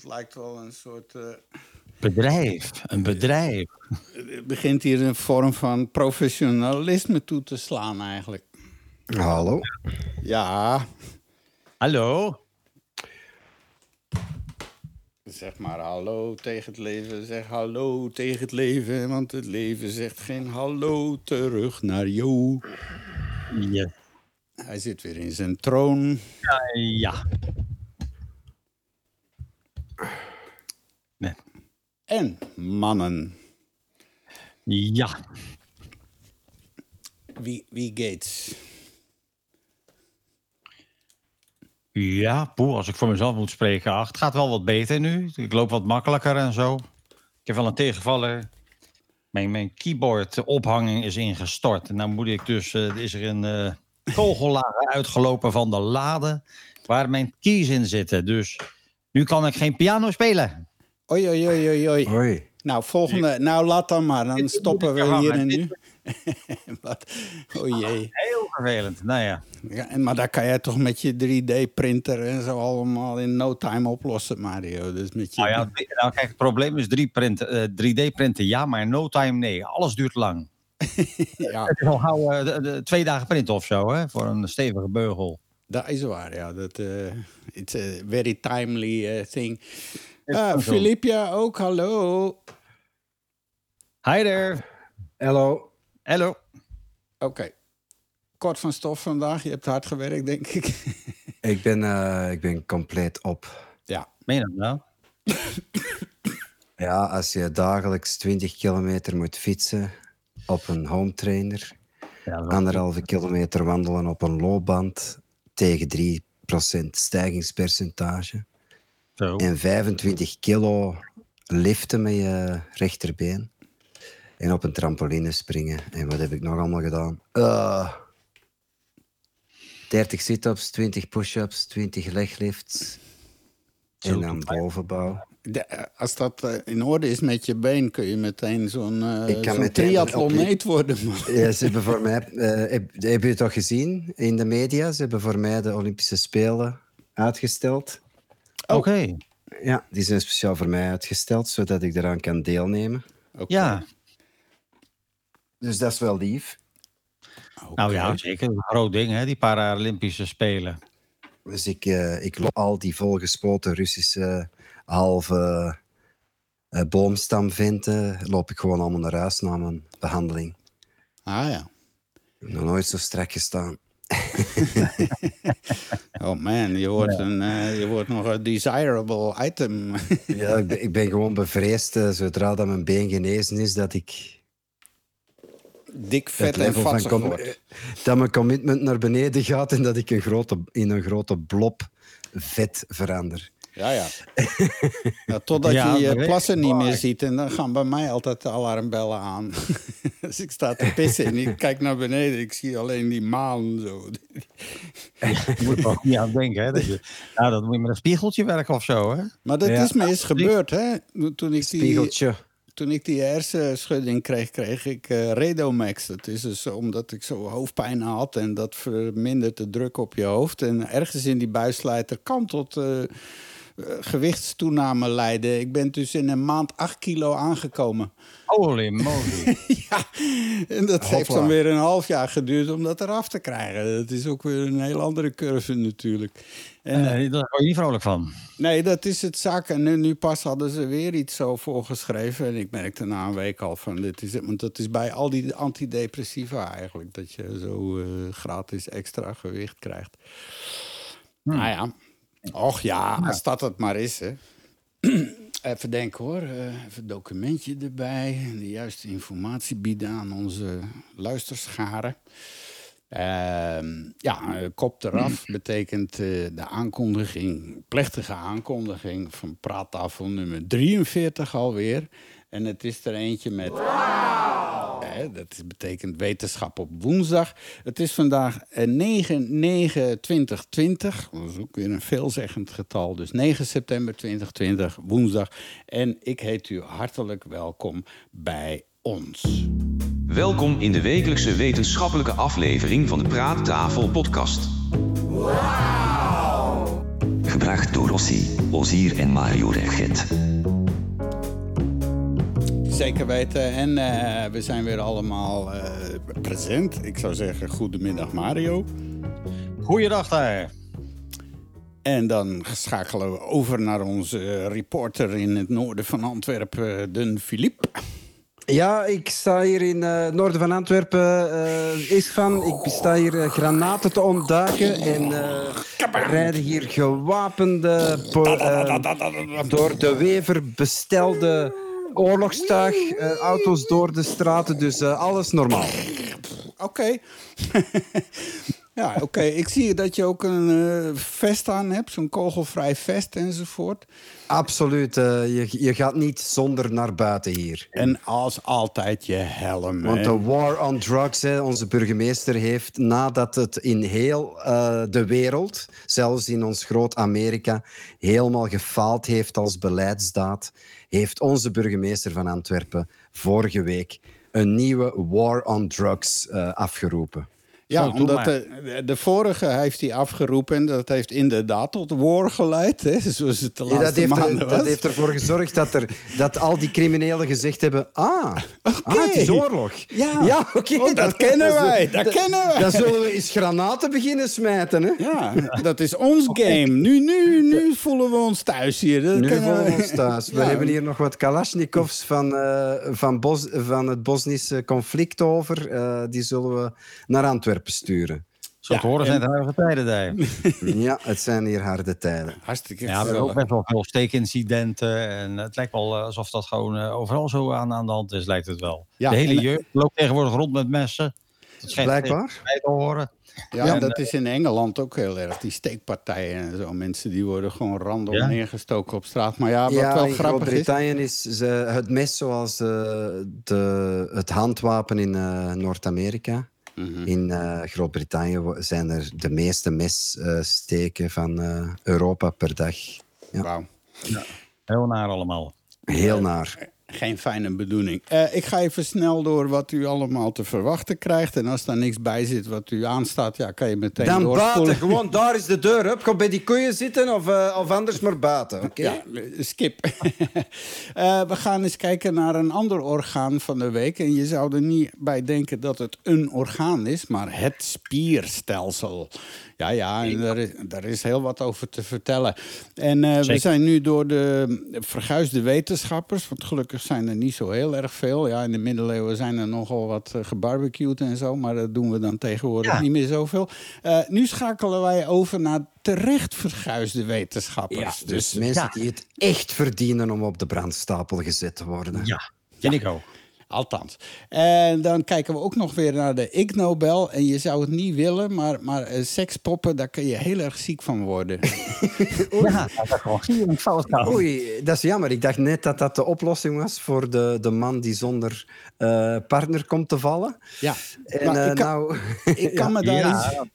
Het lijkt wel een soort... eh, Bedrijf, een bedrijf. het begint hier een vorm van professionalisme toe te slaan eigenlijk. Hallo. Ja, Hallo? zeg maar hallo tegen het leven. Zeg hallo tegen het leven, want het leven zegt geen hallo terug naar jou. Ja. Hij zit weer in zijn troon. ja. Nee. En mannen. Ja. Wie, wie Gates? Ja, poeh, als ik voor mezelf moet spreken. Ach, het gaat wel wat beter nu. Ik loop wat makkelijker en zo. Ik heb wel een tegenvaller. Mijn, mijn keyboard ophanging is ingestort. En dan moet ik dus, eh, is er een kogellager uitgelopen van de lade waar mijn keys in zitten. Dus nu kan ik geen piano spelen. Oei, oei, oei, oei, oei. Nou, volgende. Nou, laat dan maar. Dan Dit stoppen we hier en nu. Wat? O jee. Heel vervelend. Nou ja. Ja, en- maar daar kan jij toch met je 3D-printer en zo allemaal in no time oplossen, Mario. Dus met je... Nou ja, nou kijk, het probleem is 3D-printen ja, maar no time nee. Alles duurt lang. ja, Het is al gauw eh, de- de twee dagen printen of zo, hè, voor een stevige beugel. dat is waar. Ja, dat eh it's a very timely eh, thing. Ah. Filipja ook, hallo. Hi there. Hallo. Hallo. Oké. Kort van stof vandaag. Je hebt hard gewerkt, denk ik. Ik ben, eh, ik ben compleet op. ja. Meen je dat nou? Ja, als je dagelijks 20 kilometer moet fietsen op een home trainer, Ja, anderhalve kilometer wandelen op een loopband tegen 3% stijgingspercentage zo. en 25 kilo liften met je rechterbeen en op een trampoline springen. En wat heb ik nog allemaal gedaan? Ah. 30 sit-ups, 20 push-ups, 20 leglifts Zo, en dan bovenbouw. De- eh, als dat eh, in orde is met je been, kun je meteen zo'n eh kan zo'n meteen triathloneet worden. Ja, ze hebben voor mij, eh, heb, heb je het toch gezien in de media? Ze hebben voor mij de Olympische Spelen uitgesteld. Oké. Ja, die zijn speciaal voor mij uitgesteld, zodat ik eraan kan deelnemen. Oké. Ja, Dus dat is wel lief. nou ja, zeker. Een groot ding, hè, die Paralympische Spelen. Dus ik, eh, ik loop al die volgespoten Russische halve eh, boomstamventen, loop ik gewoon allemaal naar huis na mijn behandeling. Ah ja. Ik heb nog nooit zo strak gestaan. Oh man, je wordt, een, eh, je wordt nog een desirable item. Ja, ik ben, ik ben gewoon bevreesd, eh, zodra dat mijn been genezen is, dat ik Dik, vet en vatsig com- wordt. dat mijn commitment naar beneden gaat en dat ik een grote, in een grote blob vet verander. Ja, ja. ja totdat Ja, je je plassen niet meer ziet. En dan gaan bij mij altijd de alarmbellen aan. dus ik sta te pissen en ik kijk naar beneden. Ik zie alleen die maan zo. Je moet er ook niet aan denken, hè. Dat je, nou, dan moet je met een spiegeltje werken of zo, hè. Maar dat Ja. is me eens gebeurd, hè. Toen ik die, Spiegeltje. toen ik die hersenschudding kreeg, kreeg ik eh, Redomax. Dat is dus omdat ik zo hoofdpijn had en dat vermindert de druk op je hoofd. En ergens in die buisslijter kan tot eh, gewichtstoename leiden. Ik ben dus in een maand 8 kilo aangekomen. Holy moly. ja, en dat heeft dan weer een half jaar geduurd om dat eraf te krijgen. Dat is ook weer een heel andere curve natuurlijk. En, eh, Eh, daar word je niet vrolijk van. Nee, dat is het zak. En nu, nu pas hadden ze weer iets zo voorgeschreven. En ik merkte na een week al van dit is het. Want dat is bij al die antidepressiva eigenlijk. Dat je zo eh, gratis extra gewicht krijgt. Nou ja. Och ja, als dat het maar is. Hè. Even denken hoor. Eh, even een documentje erbij. De juiste informatie bieden aan onze luisterscharen. Ehm, ja, eh, kop eraf betekent eh, de aankondiging, plechtige aankondiging van praattafel nummer 43 alweer. En het is er eentje met. Hè, dat is- betekent wetenschap op woensdag. Het is vandaag eh, 9-9-2020. Dat is ook weer een veelzeggend getal. Dus 9 september 2020, woensdag. En ik heet u hartelijk welkom bij ons. Welkom in de wekelijkse wetenschappelijke aflevering van de Praattafel podcast. gebracht door Rossi, Ozier en Mario Regget. Zeker weten. En eh, we zijn weer allemaal uh, present. Ik zou zeggen, goedemiddag Mario. Goeiedag daar. En dan schakelen we over naar onze reporter in het noorden van Antwerpen, Den Philippe. Ja, ik sta hier in het uh, noorden van Antwerpen, uh, is van. Ik sta hier uh, granaten te ontduiken en rijden hier gewapende, door de Wever bestelde oorlogstuig, auto's door de straten, dus alles normaal. Oké. Okay. Ja, oké. Ik zie dat je ook een uh, vest aan hebt, zo'n kogelvrij vest enzovoort. Absoluut. Je, je gaat niet zonder naar buiten hier. En als altijd je helm. Want de war on drugs, hè, onze burgemeester heeft nadat het in heel de wereld, zelfs in ons groot Amerika, helemaal gefaald heeft als beleidsdaad, heeft onze burgemeester van Antwerpen vorige week een nieuwe war on drugs afgeroepen. Ja, Zo, omdat de, de, vorige heeft hij afgeroepen en dat heeft inderdaad tot war geleid. Hè, zoals het de laatste ja, dat, heeft maanden er, was. dat heeft ervoor gezorgd dat, er, dat al die criminelen gezegd hebben... Ah, okay. ah het is oorlog. Ja, ja oké. Okay, oh, dat, dat, kennen wij. Dat, dat, kennen wij. Dan zullen we eens granaten beginnen smijten. Hè? Ja, dat is ons game. Nu, nu, nu voelen we ons thuis hier. Dat nu voelen we ons thuis. We ja. hebben hier nog wat Kalashnikovs van, uh, van, Bos, van het Bosnische conflict over. Uh, die zullen we naar Antwerpen sturen. Zo te horen zijn het harde tijden daar. ja, het zijn hier harde tijden. Hartstikke Ja, we hebben ook best wel veel steekincidenten. En het lijkt wel alsof dat gewoon overal zo aan, aan de hand is, lijkt het wel. Ja, de hele en, jeugd loopt tegenwoordig rond met messen. Dat Blijkbaar. Bij te horen. Ja, ja en, dat is in Engeland ook heel erg. Die steekpartijen en zo. Mensen die worden gewoon random ja? neergestoken op straat. Maar ja, wat ja, wel in grappig Groot-Brittannië is, is uh, het mes zoals uh, de, het handwapen in uh, Noord-Amerika. Mm -hmm. In uh, Groot-Brittannië zijn er de meeste messteken uh, van uh, Europa per dag. Ja. Wauw. Ja. Heel naar allemaal. Heel naar. Geen fijne bedoeling. Uh, ik ga even snel door wat u allemaal te verwachten krijgt. En als daar niks bij zit wat u aanstaat, ja, kan je meteen Dan doorspoelen. baten, gewoon daar is de deur. Hup, kom bij die koeien zitten of, uh, of anders maar baten. Okay? Ja, skip. uh, we gaan eens kijken naar een ander orgaan van de week. En je zou er niet bij denken dat het een orgaan is, maar het spierstelsel. Ja, ja, en daar is, daar is heel wat over te vertellen. En we zijn nu door de verguisde wetenschappers, want gelukkig zijn er niet zo heel erg veel. Ja, in de middeleeuwen zijn er nogal wat uh, gebarbecued en zo, maar dat doen we dan tegenwoordig ja. niet meer zoveel. Uh, nu schakelen wij over naar terecht verguisde wetenschappers. Ja, dus, dus mensen ja. die het echt verdienen om op de brandstapel gezet te worden. Ja, vind ik ook. Althans. En dan kijken we ook nog weer naar de Ig Nobel. En je zou het niet willen, maar, maar uh, sekspoppen, daar kun je heel erg ziek van worden. ja, dat is Oei, dat jammer. Ik dacht net dat dat de oplossing was voor de, de man die zonder uh, partner komt te vallen. Ja, en, uh, ik, kan, nou, ik kan me daar ja. iets...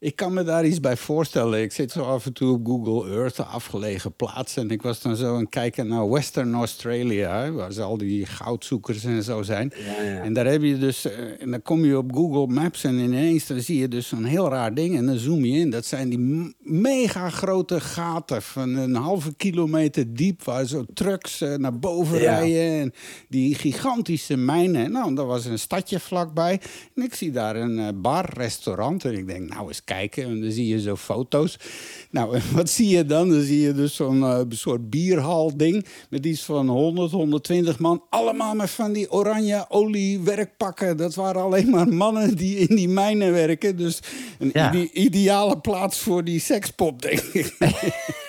Ik kan me daar iets bij voorstellen. Ik zit zo af en toe op Google Earth, afgelegen plaatsen. En ik was dan zo aan het kijken naar Western Australia, waar ze al die goudzoekers en zo zijn. Ja, ja. En daar heb je dus, en dan kom je op Google Maps en ineens dan zie je dus zo'n heel raar ding. En dan zoom je in. Dat zijn die mega grote gaten van een halve kilometer diep, waar zo trucks naar boven ja. rijden. En die gigantische mijnen. Nou, daar was een stadje vlakbij. En ik zie daar een bar, restaurant. En ik denk, nou eens kijken. En dan zie je zo foto's. Nou, en wat zie je dan? Dan zie je dus zo'n uh, soort bierhal-ding. Met iets van 100, 120 man. Allemaal met van die oranje oliewerkpakken. Dat waren alleen maar mannen die in die mijnen werken. Dus een ja. ide ideale plaats voor die sekspop, denk ik.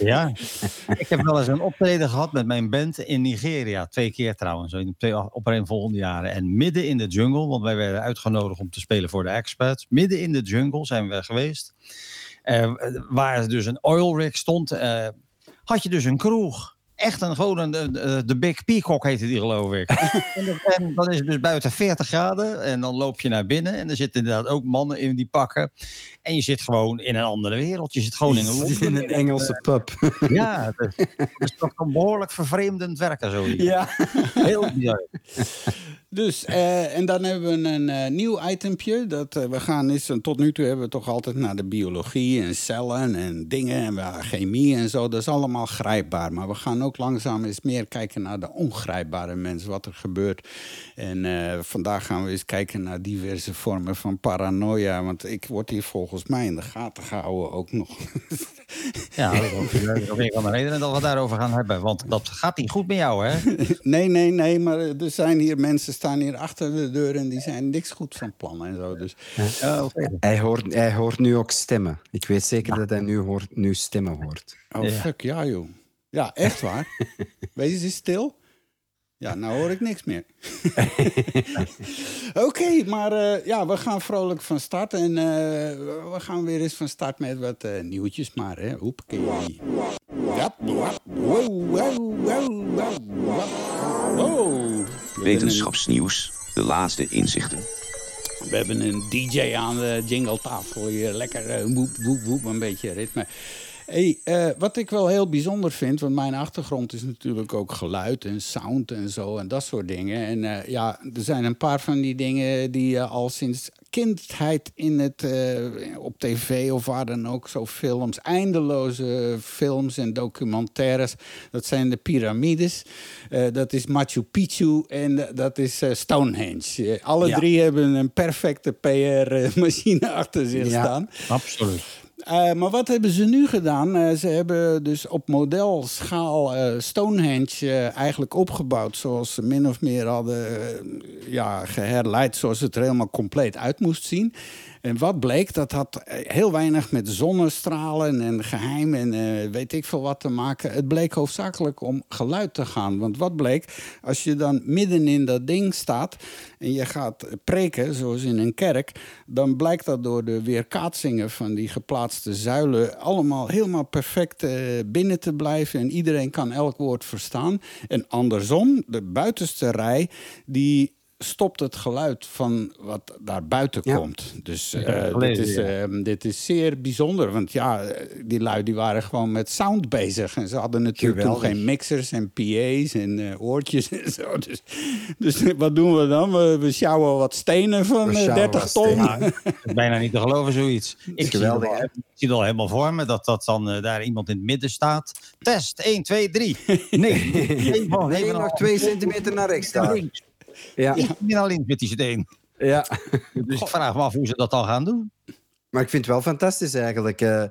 ja, ik heb wel eens een optreden gehad met mijn band in Nigeria. Twee keer trouwens, in twee opeenvolgende jaren. En midden in de jungle, want wij werden uitgenodigd om te spelen voor de expats. Midden in de jungle zijn we geweest. Uh, waar dus een oil rig stond, uh, had je dus een kroeg. Echt een gewoon een, de, de Big Peacock heette die geloof ik. en, dan is het dus buiten 40 graden en dan loop je naar binnen en er zitten inderdaad ook mannen in die pakken. En je zit gewoon in een andere wereld. Je zit gewoon in een, in een Engelse pub. ja, dat, dat is toch een behoorlijk vervreemdend werken zo. Ja. Heel bizar. Dus, eh, en dan hebben we een eh, nieuw itempje. Dat, eh, we gaan eens, tot nu toe hebben we toch altijd naar de biologie en cellen en dingen en chemie en zo. Dat is allemaal grijpbaar. Maar we gaan ook langzaam eens meer kijken naar de ongrijpbare mens, wat er gebeurt. En vandaag gaan we eens kijken naar diverse vormen van paranoia. Want ik word hier volgens mij in de gaten gehouden ook nog. Ja, dat is ook- dat is ook een van de redenen dat we daarover gaan hebben. Want dat gaat niet goed met jou, hè? Nee, nee, nee, maar er zijn hier mensen staan hier achter de deur en die zijn niks goed van plan en zo. Dus. Hij hoort, hij hoort nu ook stemmen. Ik weet zeker dat hij nu, hoort, nu stemmen hoort. Oh, Ja. fuck, ja, joh. Ja, echt waar. Wees eens stil. Ja, nou hoor ik niks meer. Oké, maar eh, ja, we gaan vrolijk van start. En eh, we gaan weer eens van start met wat eh, nieuwtjes. Maar, hè, hoepakee. Ja, wow, wow, wow, wow, wow. Oh. Wetenschapsnieuws, de laatste inzichten. We hebben een DJ aan de jingletafel hier. Lekker woep, woep, woep, een beetje ritme. Hey, eh, wat ik wel heel bijzonder vind, want mijn achtergrond is natuurlijk ook geluid en sound en zo en dat soort dingen. En eh, ja, er zijn een paar van die dingen die eh, al sinds kindheid in het, op tv of waar dan ook, zo films, eindeloze films en documentaires. Dat zijn de piramides, dat is Machu Picchu en dat is eh, Stonehenge. Eh, alle Ja. drie hebben een perfecte PR-machine achter zich Ja. staan. Absoluut. Eh, maar wat hebben ze nu gedaan? Eh, ze hebben dus op modelschaal eh, Stonehenge eh, eigenlijk opgebouwd... zoals ze min of meer hadden ja, geherleid... zoals het er helemaal compleet uit moest zien. En wat bleek, dat had eh, heel weinig met zonnestralen en geheim... en eh, weet ik veel wat te maken. Het bleek hoofdzakelijk om geluid te gaan. Want wat bleek, als je dan midden in dat ding staat... en je gaat preken, zoals in een kerk... dan blijkt dat door de weerkaatsingen van die geplaatste zuilen... allemaal helemaal perfect eh, binnen te blijven. En iedereen kan elk woord verstaan. En andersom, de buitenste rij... die stopt het geluid van wat daar buiten Ja. komt. Dus eh, gelezen, dit, is, ja. eh, dit is zeer bijzonder. Want ja, eh, die lui die waren gewoon met sound bezig. En ze hadden natuurlijk toen Geweldig. geen mixers en PA's en eh, oortjes en zo. Dus, dus wat doen we dan? We, we sjouwen wat stenen van We eh, sjouwen 30 wat ton. Ja, bijna niet te geloven, zoiets. Ik zie, geweldig, het al, hè? ik zie het al helemaal voor me, dat, dat dan eh, daar iemand in het midden staat. Test, 1, 2, 3. Nee, nee, van Nee, even nog naar- twee centimeter naar rechts naar daar. links. Ja, meer naar links met die steen. ja. Dus ik vraag me af hoe ze dat dan gaan doen. Maar ik vind het wel fantastisch eigenlijk. Eh,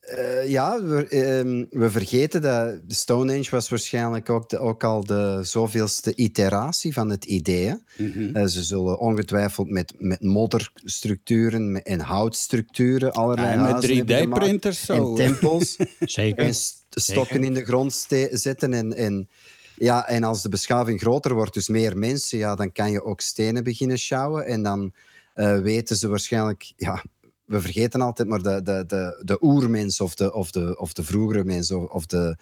eh, ja, we, ehm, we vergeten dat de Stonehenge was waarschijnlijk ook, de, ook al de zoveelste iteratie van het idee. Mhm. Eh, ze zullen ongetwijfeld met, met modderstructuren en houtstructuren allerlei En met huizen hebben gemaakt. 3D-printers zo. En tempels Zeker. en st- stokken in de grond ste- zetten. En, en, ja, en als de beschaving groter wordt, dus meer mensen, ja, dan kan je ook stenen beginnen sjouwen. En dan eh, weten ze waarschijnlijk... Ja, we vergeten altijd, maar de, de, de, de oermens of de, of, de, of de vroegere mens of, of de,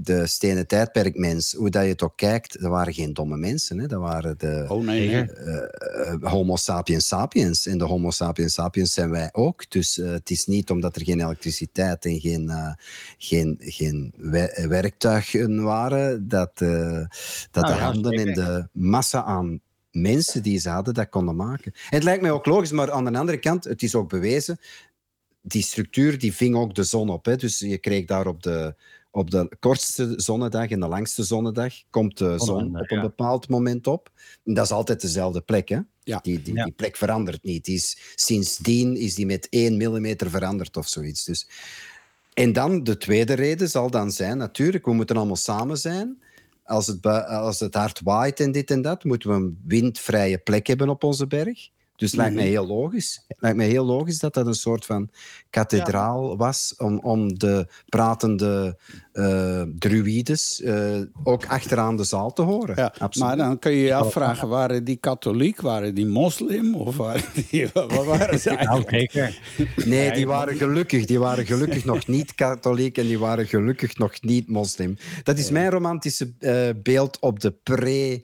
de stenen tijdperkmens, hoe dat je het ook kijkt, dat waren geen domme mensen. Hè? Dat waren de Oh nee, nee. eh, Homo sapiens sapiens. En de Homo sapiens sapiens zijn wij ook. Dus eh, het is niet omdat er geen elektriciteit en geen, eh, geen, geen we- werktuigen waren, dat, eh, dat Nou de ja, handen en zeker. de massa aan mensen die ze hadden, dat konden maken. En het lijkt mij ook logisch, maar aan de andere kant, het is ook bewezen, die structuur die ving ook de zon op. Hè? Dus je kreeg daar op de, op de kortste zonnedag en de langste zonnedag komt de zon op een bepaald moment op. En dat is altijd dezelfde plek. Hè? Ja. Die, die, Ja. die plek verandert niet. Die is, sindsdien is die met 1 millimeter veranderd of zoiets. Dus. En dan de tweede reden zal dan zijn, natuurlijk, we moeten allemaal samen zijn. Als het, als het hard waait en dit en dat, moeten we een windvrije plek hebben op onze berg. Dus het lijkt mij heel logisch. Het lijkt mij heel logisch dat dat een soort van kathedraal was om, om de pratende eh druides eh, ook achteraan de zaal te horen. Ja, Absoluut. maar dan kun je je afvragen, waren die katholiek, waren die moslim of waren die, wat waren ze Nou, eigenlijk? Nee, die waren gelukkig. Die waren gelukkig nog niet katholiek en die waren gelukkig nog niet moslim. Dat is mijn romantische eh, beeld op de pre...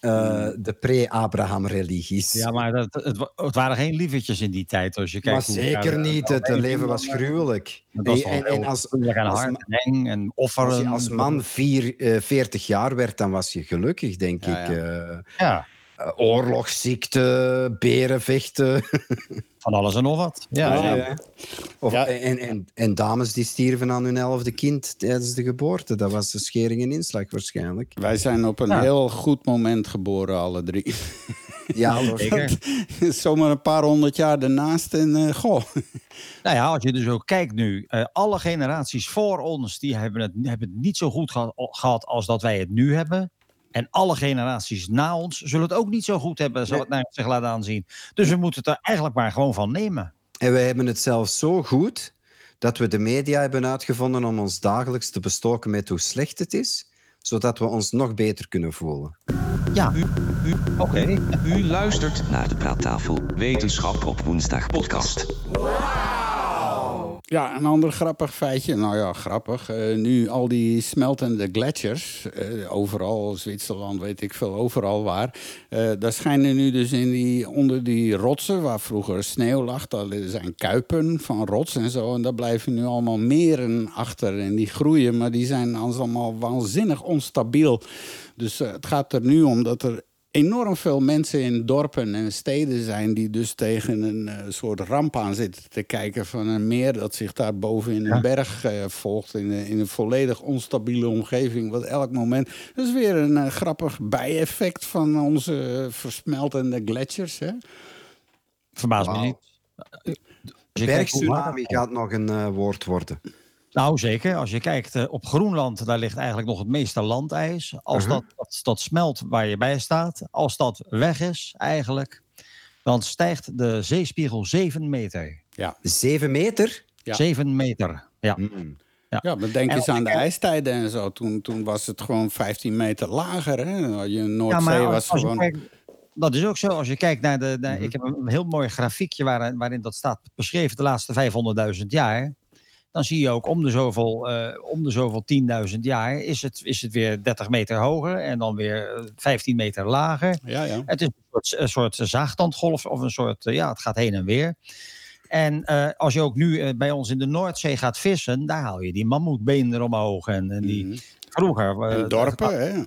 eh, de pre-Abraham-religies. Ja, maar dat, het, het waren geen lievertjes in die tijd. Als je maar kijkt hoe- zeker niet. Het leven was gruwelijk. Was En, en, als, en hard en eng en offeren. als je als man vier, eh, 40 jaar werd, dan was je gelukkig, denk Ja, ik. ja. eh. Ja, eh, oorlogsziekte, berenvechten. Van alles en nog wat. Ja, Ja, ja. ja. Of, Ja. En, en, en dames die stierven aan hun elfde kind tijdens de geboorte. Dat was de schering en inslag waarschijnlijk. Wij zijn op een Ja. heel goed moment geboren, alle drie. Ja. Zeker. Zomaar een paar honderd jaar ernaast en eh, goh. Nou ja, als je dus ook kijkt nu, eh, alle generaties voor ons die hebben het, hebben het niet zo goed geha- gehad als dat wij het nu hebben. En alle generaties na ons zullen het ook niet zo goed hebben, zal het naar zich laten aanzien. Dus we moeten het er eigenlijk maar gewoon van nemen. En wij hebben het zelfs zo goed dat we de media hebben uitgevonden om ons dagelijks te bestoken met hoe slecht het is, zodat we ons nog beter kunnen voelen. Ja, oké. U luistert naar de Praattafel Wetenschap op woensdag podcast. Ja, een ander grappig feitje. Nou ja, grappig. Eh, nu al die smeltende gletsjers, eh, overal, Zwitserland, weet ik veel, overal waar. eh, daar schijnen nu dus in die, onder die rotsen, waar vroeger sneeuw lag, daar zijn kuipen van rots en zo. En daar blijven nu allemaal meren achter en die groeien, maar die zijn allemaal waanzinnig onstabiel. Dus het gaat er nu om dat er enorm veel mensen in dorpen en steden zijn die dus tegen een eh, soort ramp aan zitten te kijken van een meer dat zich daar boven in een berg eh, volgt in, een- in een volledig onstabiele omgeving wat elk moment dat is weer een eh, grappig bijeffect van onze versmeltende gletsjers hè? Verbaast me niet. Hoe Bergtsunami gaat nog een woord worden. Nou, zeker. Als je kijkt eh, op Groenland, daar ligt eigenlijk nog het meeste landijs. Als Mhm. dat, dat, dat smelt waar je bij staat, als dat weg is eigenlijk, dan stijgt de zeespiegel 7 meter. Zeven meter? Ja. 7 meter. Ja. Mm. Ja, maar denk En eens aan de ijstijden en zo. Toen, toen was het gewoon 15 meter lager. Hè? Je Ja, Noordzee was gewoon... kijkt- dat is ook zo. Als je kijkt naar de. naar- Mhm. Ik heb een heel mooi grafiekje waarin, waarin dat staat beschreven de laatste 500.000 jaar. Dan zie je ook om de zoveel, eh, om de zoveel 10.000 jaar is het, is het weer 30 meter hoger en dan weer eh, 15 meter lager. Ja, ja. Het is een soort, een soort zaagtandgolf of een soort, eh, ja, het gaat heen en weer. En eh, als je ook nu eh, bij ons in de Noordzee gaat vissen, daar haal je die mammoetbenen eromhoog. En, en die Mhm. vroeger. eh, En dorpen, hè?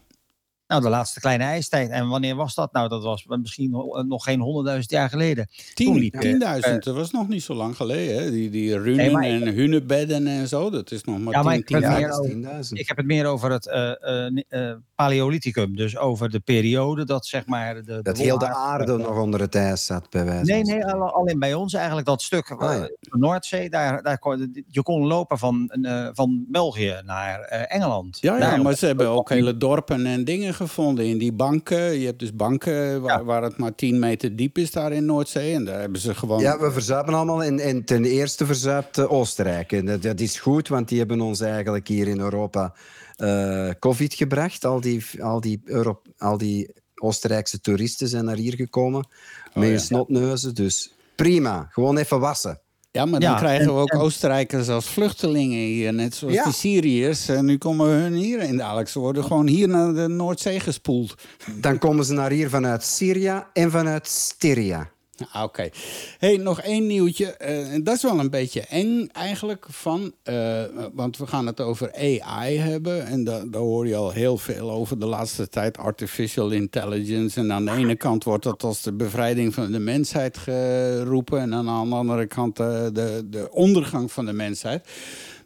Nou, de laatste kleine ijstijd. En wanneer was dat? Nou, dat was misschien eh, nog geen honderdduizend jaar geleden. Toen liep Tien, je, 10.000, dat was nog niet zo lang geleden. Hè? Die, die runen Nee, maar ik- en hunebedden en zo, dat is nog maar Ja, maar 10, ik ben 10, meer Ja, 15. dat is 10.000. Ik heb het meer over het eh, eh, eh, Paleolithicum. Dus over de periode dat zeg maar... De, Dat heel de aarde- nog onder het ijs zat, bij wijze Nee, van nee, alle- alleen bij ons eigenlijk dat stuk eh, Ah, ja. de Noordzee. Daar, daar kon, je kon lopen van, eh, van België naar eh, Engeland. Ja, ja, Daar- maar ze hebben ook hele dorpen en dingen gevonden in die banken. Je hebt dus banken waar, Ja. waar het maar 10 meter diep is daar in Noordzee. En daar hebben ze gewoon... Ja, we verzuipen allemaal. En, en ten eerste verzuipt eh, Oostenrijk. En dat, dat is goed, want die hebben ons eigenlijk hier in Europa eh, COVID gebracht. Al die, al, die Euro, al die Oostenrijkse toeristen zijn naar hier gekomen. met ja. hun snotneuzen. Dus prima, gewoon even wassen. Ja, maar dan Ja, krijgen en- we ook en- Oostenrijkers als vluchtelingen hier. Net zoals Ja. die Syriërs. En nu komen hun hierheen dadelijk. Ze worden gewoon hier naar de Noordzee gespoeld. Dan komen ze naar hier vanuit Syrië en vanuit Styria. Ah, Oké. hey, nog één nieuwtje. Eh, en dat is wel een beetje eng eigenlijk van. eh, want we gaan het over AI hebben. En da- daar hoor je al heel veel over de laatste tijd. Artificial intelligence. En aan de ene kant wordt dat als de bevrijding van de mensheid geroepen. En aan de andere kant eh, de, de ondergang van de mensheid.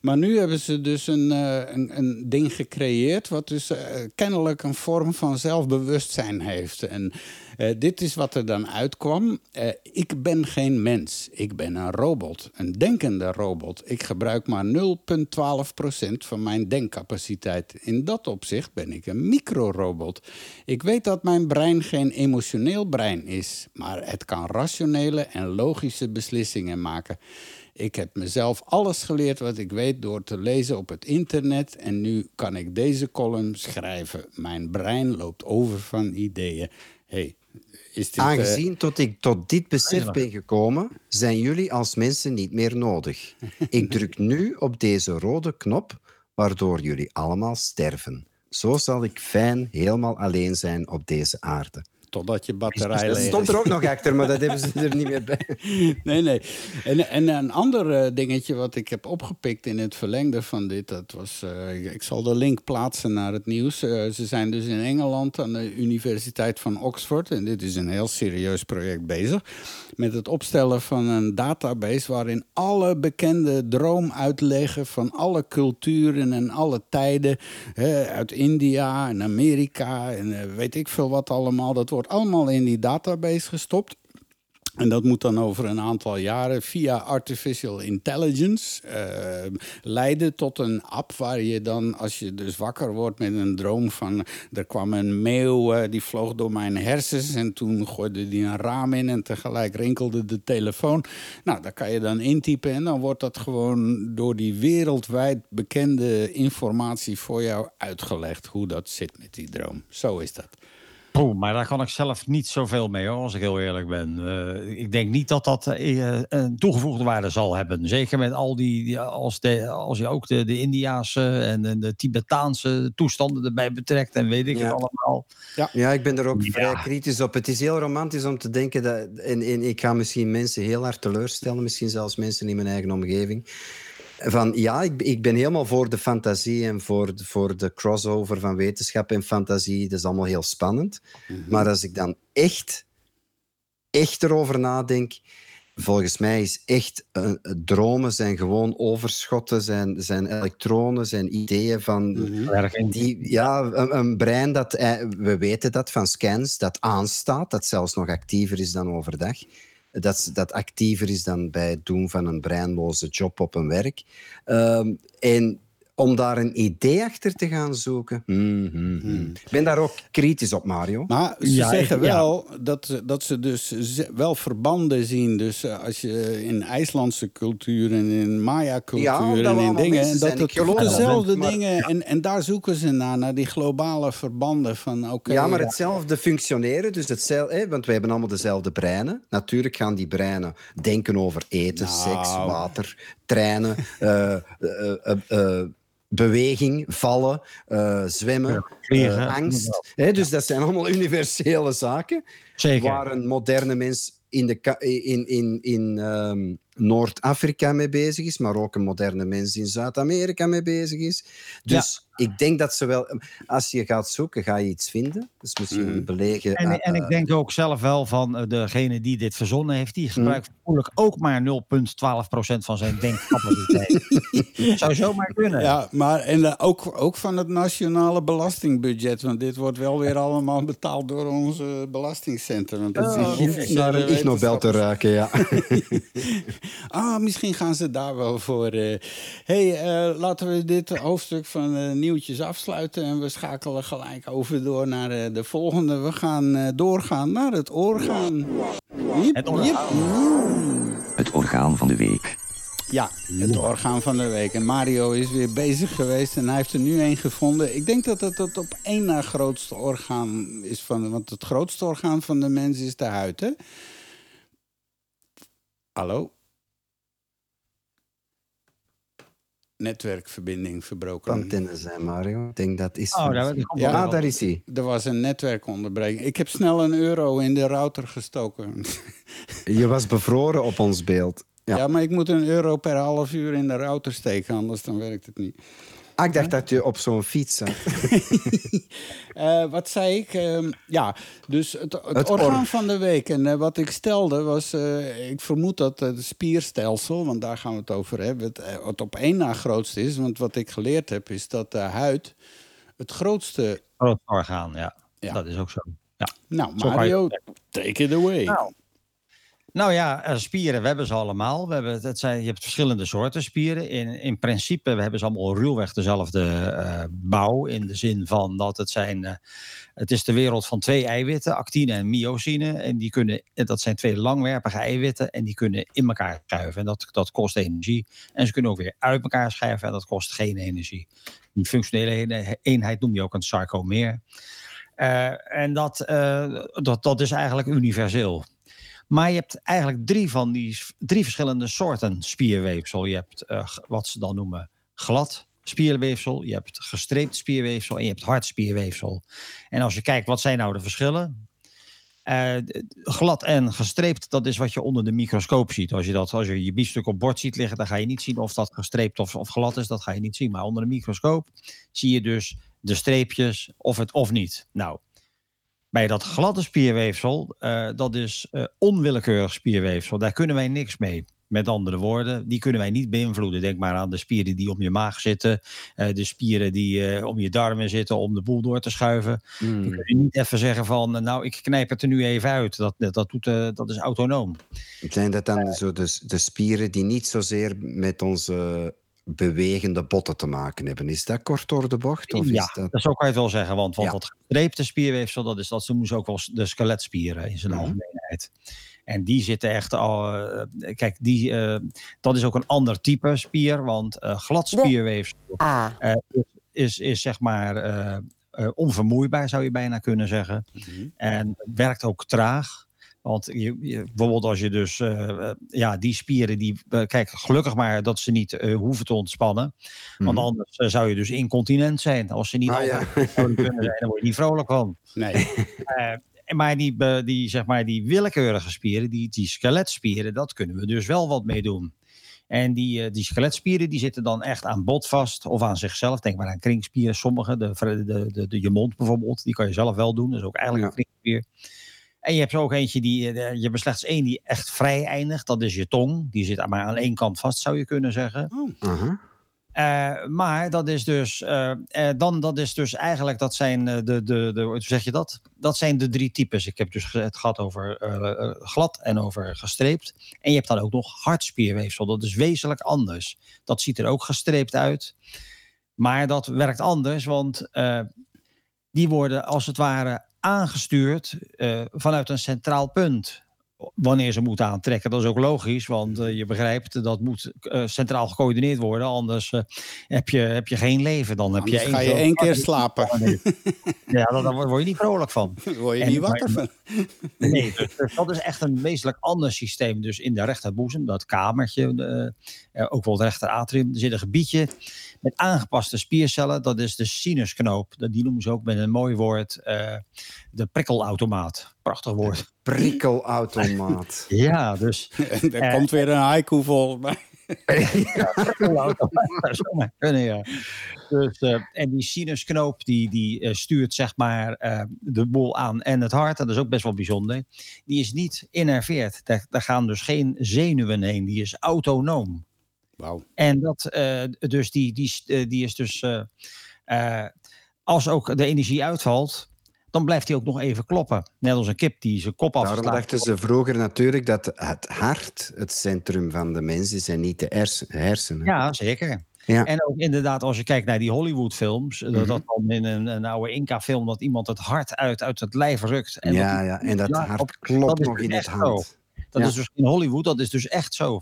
Maar nu hebben ze dus een, eh, een, een ding gecreëerd. wat dus eh, kennelijk een vorm van zelfbewustzijn heeft. En eh, dit is wat er dan uitkwam. Eh, ik ben geen mens. Ik ben een robot. Een denkende robot. Ik gebruik maar 0,12% van mijn denkcapaciteit. In dat opzicht ben ik een microrobot. Ik weet dat mijn brein geen emotioneel brein is. Maar het kan rationele en logische beslissingen maken. Ik heb mezelf alles geleerd wat ik weet door te lezen op het internet. En nu kan ik deze column schrijven. Mijn brein loopt over van ideeën. hey, is dit... eh, Aangezien tot ik tot dit besef ben gekomen, zijn jullie als mensen niet meer nodig. Ik druk nu op deze rode knop, waardoor jullie allemaal sterven. Zo zal ik fijn helemaal alleen zijn op deze aarde. Totdat je batterij Dat leeg is. stond er ook nog achter, maar dat hebben ze er niet meer bij. Nee, nee. En, en een ander eh, dingetje wat ik heb opgepikt in het verlengde van dit, dat was. eh, ik zal de link plaatsen naar het nieuws. Eh, ze zijn dus in Engeland aan de Universiteit van Oxford, en dit is een heel serieus project bezig, met het opstellen van een database waarin alle bekende droomuitleggen van alle culturen en alle tijden, hè, uit India en Amerika en weet ik veel wat allemaal, dat wordt allemaal in die database gestopt. En dat moet dan over een aantal jaren via artificial intelligence eh, leiden tot een app waar je dan, als je dus wakker wordt met een droom van er kwam een meeuw eh, die vloog door mijn hersens en toen gooide die een raam in en tegelijk rinkelde de telefoon. Nou, daar kan je dan intypen en dan wordt dat gewoon door die wereldwijd bekende informatie voor jou uitgelegd hoe dat zit met die droom. Zo is dat. Poeh, maar daar kan ik zelf niet zoveel mee hoor, als ik heel eerlijk ben. Eh, ik denk niet dat dat eh, een toegevoegde waarde zal hebben. Zeker met al die, die- als, de, als je ook de, de Indiaanse en de, de Tibetaanse toestanden erbij betrekt en weet ik Ja. het allemaal. Ja, ik ben er ook Ja. vrij kritisch op. Het is heel romantisch om te denken dat. En, en ik ga misschien mensen heel hard teleurstellen, misschien zelfs mensen in mijn eigen omgeving. Van ja, ik, ik ben helemaal voor de fantasie en voor, de- voor de crossover van wetenschap en fantasie. Dat is allemaal heel spannend. Maar als ik dan echt, echt erover nadenk. Volgens mij is echt eh, dromen zijn gewoon overschotten, zijn, zijn elektronen, zijn ideeën van Werking. die, ja, een, een brein dat, eh, we weten dat van scans, dat aanstaat, dat zelfs nog actiever is dan overdag. Dat, dat actiever is dan bij het doen van een breinloze job op een werk. Ehm, en om daar een idee achter te gaan zoeken. hmm, hmm, hmm. Ik ben daar ook kritisch op, Mario. Maar ze Ja, zeggen ja. wel dat, ze- dat ze dus wel verbanden zien. Dus eh, als je in IJslandse cultuur en in Maya-cultuur en in dingen. dat het toch dezelfde Maar- dingen. En, en daar zoeken ze naar, naar die globale verbanden. Van oké. Ja, maar hetzelfde functioneren. Dus hetzelfde, hè, want wij hebben allemaal dezelfde breinen. Natuurlijk gaan die breinen denken over eten, Nou. seks, water, treinen, eh, eh, beweging, vallen, eh, zwemmen, eh, angst. Hè, dus dat zijn allemaal universele zaken. Zeker. Waar een moderne mens in, de in, in, in ehm, Noord-Afrika mee bezig is, maar ook een moderne mens in Zuid-Amerika mee bezig is. Dus ik denk dat ze wel... Als je gaat zoeken, ga je iets vinden. Is misschien een belegen... En, eh, en ik denk ook zelf wel van eh, degene die dit verzonnen heeft, die gebruikt vermoedelijk ook maar 0,12% van zijn denkcapaciteit. Zou zomaar kunnen. Ja, maar en eh, ook, ook van het nationale belastingbudget. Want dit wordt wel weer allemaal betaald door onze belastingcentrum. Want dat is Oh, naar Ig-Nobel te raken, ja. Ah, misschien gaan ze daar wel voor. eh hey, eh, laten we dit hoofdstuk van eh, nieuwtjes afsluiten. En we schakelen gelijk over door naar eh, de volgende. We gaan eh, doorgaan naar het orgaan. Jip, Het orgaan. jip. Het orgaan van de week. Ja, het orgaan van de week. En Mario is weer bezig geweest en hij heeft er nu één gevonden. Ik denk dat het het op één na grootste orgaan is van... Want het grootste orgaan van de mens is de huid, hè? Hallo? Netwerkverbinding verbroken. Antenne zijn, Mario. Ik denk dat is... Oh, Ja, ah, daar is hij. Er was een netwerkonderbreking. Ik heb snel een euro in de router gestoken. Je was bevroren op ons beeld. Ja. Ja. maar ik moet een euro per half uur in de router steken, anders dan werkt het niet. Ah, ik dacht dat je op zo'n fiets zat. Eh, wat zei ik? Ehm, ja, dus het, het, Het orgaan or- van de week. En eh, wat ik stelde was, eh, ik vermoed dat het spierstelsel, want daar gaan we het over hebben, het, het op één na grootste is. Want wat ik geleerd heb, is dat de huid het grootste... Groot orgaan, ja. Ja. Dat is ook zo. Ja. Nou, Zo Mario, take it away. Nou, Nou ja, eh, spieren, we hebben ze allemaal. We hebben, het zijn, je hebt verschillende soorten spieren. In, in principe we hebben ze allemaal ruwweg dezelfde eh, bouw. In de zin van dat het zijn... eh, het is de wereld van twee eiwitten, actine en myosine. En die kunnen, en dat zijn twee langwerpige eiwitten. En die kunnen in elkaar schuiven. En dat, dat kost energie. En ze kunnen ook weer uit elkaar schuiven. En dat kost geen energie. Die functionele eenheid- noem je ook een sarcomeer. En dat, dat, dat is eigenlijk universeel. Maar je hebt eigenlijk drie van die drie verschillende soorten spierweefsel. Je hebt eh, wat ze dan noemen glad spierweefsel, je hebt gestreept spierweefsel en je hebt hard spierweefsel. En als je kijkt, wat zijn nou de verschillen? D- glad en gestreept, dat is wat je onder de microscoop ziet. Als je, dat, als je je biefstuk op bord ziet liggen, dan ga je niet zien of dat gestreept of, of glad is. Dat ga je niet zien. Maar onder de microscoop zie je dus de streepjes of het of niet. Nou, bij dat gladde spierweefsel, eh, dat is eh, onwillekeurig spierweefsel. Daar kunnen wij niks mee. Met andere woorden, die kunnen wij niet beïnvloeden. Denk maar aan de spieren die om je maag zitten, eh, de spieren die om je darmen zitten om de boel door te schuiven. Dan Hmm. kun je niet even zeggen van, nou, ik knijp het er nu even uit. Dat, dat, doet, dat is autonoom. Zijn dat dan zo de, de spieren die niet zozeer met onze bewegende botten te maken hebben? Is dat kort door de bocht? Of ja, is dat... dat zo kan je het wel zeggen. Want, want Ja. dat gestreepte spierweefsel, dat, is, dat noemen ze ook wel de skeletspieren in zijn Mhm. algemeenheid. En die zitten echt al. eh, kijk, die, eh, dat is ook een ander type spier. Want eh, glad De- spierweefsel Ah, eh, is, is zeg maar eh, eh, onvermoeibaar, zou je bijna kunnen zeggen. En werkt ook traag. Want je, je- bijvoorbeeld als je dus, eh, eh, ja, die spieren, die, eh, kijk, gelukkig maar dat ze niet hoeven te ontspannen. Want Mhm. anders zou je dus incontinent zijn. Als ze niet Ah, ja. kunnen zijn, dan word je niet vrolijk van. Nee. Maar die, die, zeg maar die willekeurige spieren, die, die skeletspieren, dat kunnen we dus wel wat mee doen. En die, die skeletspieren die zitten dan echt aan bot vast of aan zichzelf. Denk maar aan kringspieren, sommige, de, de, de, de, je mond bijvoorbeeld, die kan je zelf wel doen. Dat is ook eigenlijk een kringspier. En je hebt er ook eentje, die, eh, je hebt slechts één die echt vrij eindigt. Dat is je tong. Die zit maar aan één kant vast, zou je kunnen zeggen. Aha. Eh, maar dat is dus, eh, eh, dan, dat is dus eigenlijk, dat zijn de, de, de, hoe zeg je dat? Dat zijn de drie types. Ik heb dus het gehad over glad en over gestreept. En je hebt dan ook nog hartspierweefsel. Dat is wezenlijk anders. Dat ziet er ook gestreept uit. Maar dat werkt anders, want eh, die worden als het ware aangestuurd eh, vanuit een centraal punt wanneer ze moeten aantrekken. Dat is ook logisch, want eh, je begrijpt dat moet eh, centraal gecoördineerd worden. Anders heb, je, heb je geen leven. Dan heb Anders je ga je één keer slapen. Ja, dan, dan word je niet vrolijk van. Daar word je En- niet wakker van. Nee, dus, dus dat is echt een wezenlijk ander systeem. Dus in de rechterboezem, dat kamertje, ook wel het rechter atrium, er zit een gebiedje met aangepaste spiercellen. Dat is de sinusknoop. Dat- Die noemen ze ook met een mooi woord eh, de prikkelautomaat. Prachtig woord. Prikkelautomaat. Ja, dus er Eh. komt weer een haiku volgens mij. Dat zou maar kunnen, ja. Dus, eh, en die sinusknoop die, die eh, stuurt zeg maar eh, de boel aan en het hart. Dat is ook best wel bijzonder. Die is niet innerveerd. Daar, daar gaan dus geen zenuwen heen. Die is autonoom. En dat, eh, dus die, die, eh, die is dus... eh, als ook de energie uitvalt, dan blijft hij ook nog even kloppen. Net als een kip die zijn kop Daarom afslaat. dachten ze vroeger natuurlijk dat het hart het centrum van de mens is en niet de hers- hersenen. Ja, zeker. Ja. En ook inderdaad, als je kijkt naar die Hollywood-films, eh, dat- dat dan in een, een oude Inca-film dat iemand het hart uit, uit het lijf rukt. En ja, dat- ja, en dat hart op- klopt nog dus in het echt hand. Dat Ja. is dus in Hollywood, dat is dus echt zo.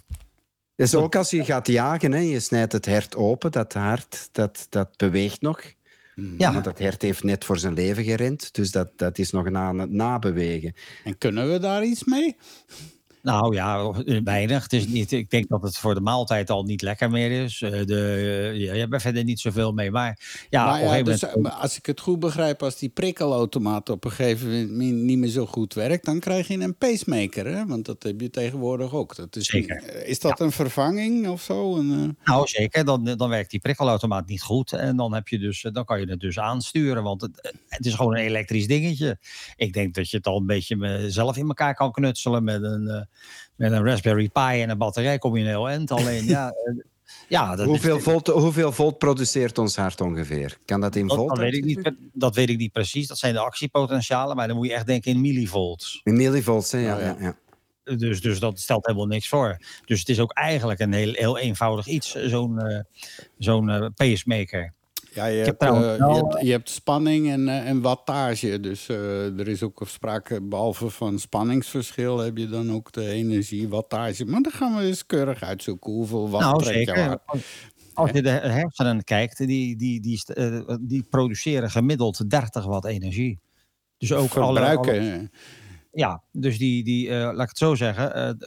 Dus ook als je gaat jagen, hè, je snijdt het hert open, dat hart dat, dat beweegt nog. Ja. Want dat hert heeft net voor zijn leven gerend, dus dat, dat is nog aan het nabewegen. En kunnen we daar iets mee? Nou ja, weinig. Het is niet, ik denk dat het voor de maaltijd al niet lekker meer is. Eh, De, ja, je hebt er verder niet zoveel mee. Maar ja, maar ja, dus, moment... eh, als ik het goed begrijp, als die prikkelautomaat op een gegeven moment niet meer zo goed werkt, dan krijg je een pacemaker. Hè? Want dat heb je tegenwoordig ook. Dat is, Zeker. eh, is dat een vervanging of zo? Een, eh, Nou, zeker. Dan, dan werkt die prikkelautomaat niet goed. En dan, heb je dus, dan kan je het dus aansturen. Want het, het is gewoon een elektrisch dingetje. Ik denk dat je het al een beetje zelf in elkaar kan knutselen met een, eh, met een Raspberry Pi en een batterij. Kom je een heel eind. Alleen, ja, eh, ja dat, Hoeveel is, volt, hoeveel volt produceert ons hart ongeveer? Kan dat in dat, volt? dat, weet ik niet, dat weet ik niet precies. Dat zijn de actiepotentialen. Maar dan moet je echt denken in millivolts. In millivolts, hè? Ja, ja. ja. ja. Dus, dus dat stelt helemaal niks voor. Dus het is ook eigenlijk een heel, heel eenvoudig iets. Zo'n eh, zo'n eh, pacemaker. Ja, je heb hebt, eh, wel, je, hebt, je hebt spanning en, eh, en wattage. Dus eh, er is ook sprake, behalve van spanningsverschil, heb je dan ook de energie, wattage. Maar dan gaan we eens keurig uitzoeken hoeveel watt Nou, je zeker. hart. Als- Als je de hersenen kijkt, die, die, die, eh, die produceren gemiddeld 30 watt energie. Dus ook alle, verbruiken. alle- ja, dus die, die eh, laat ik het zo zeggen.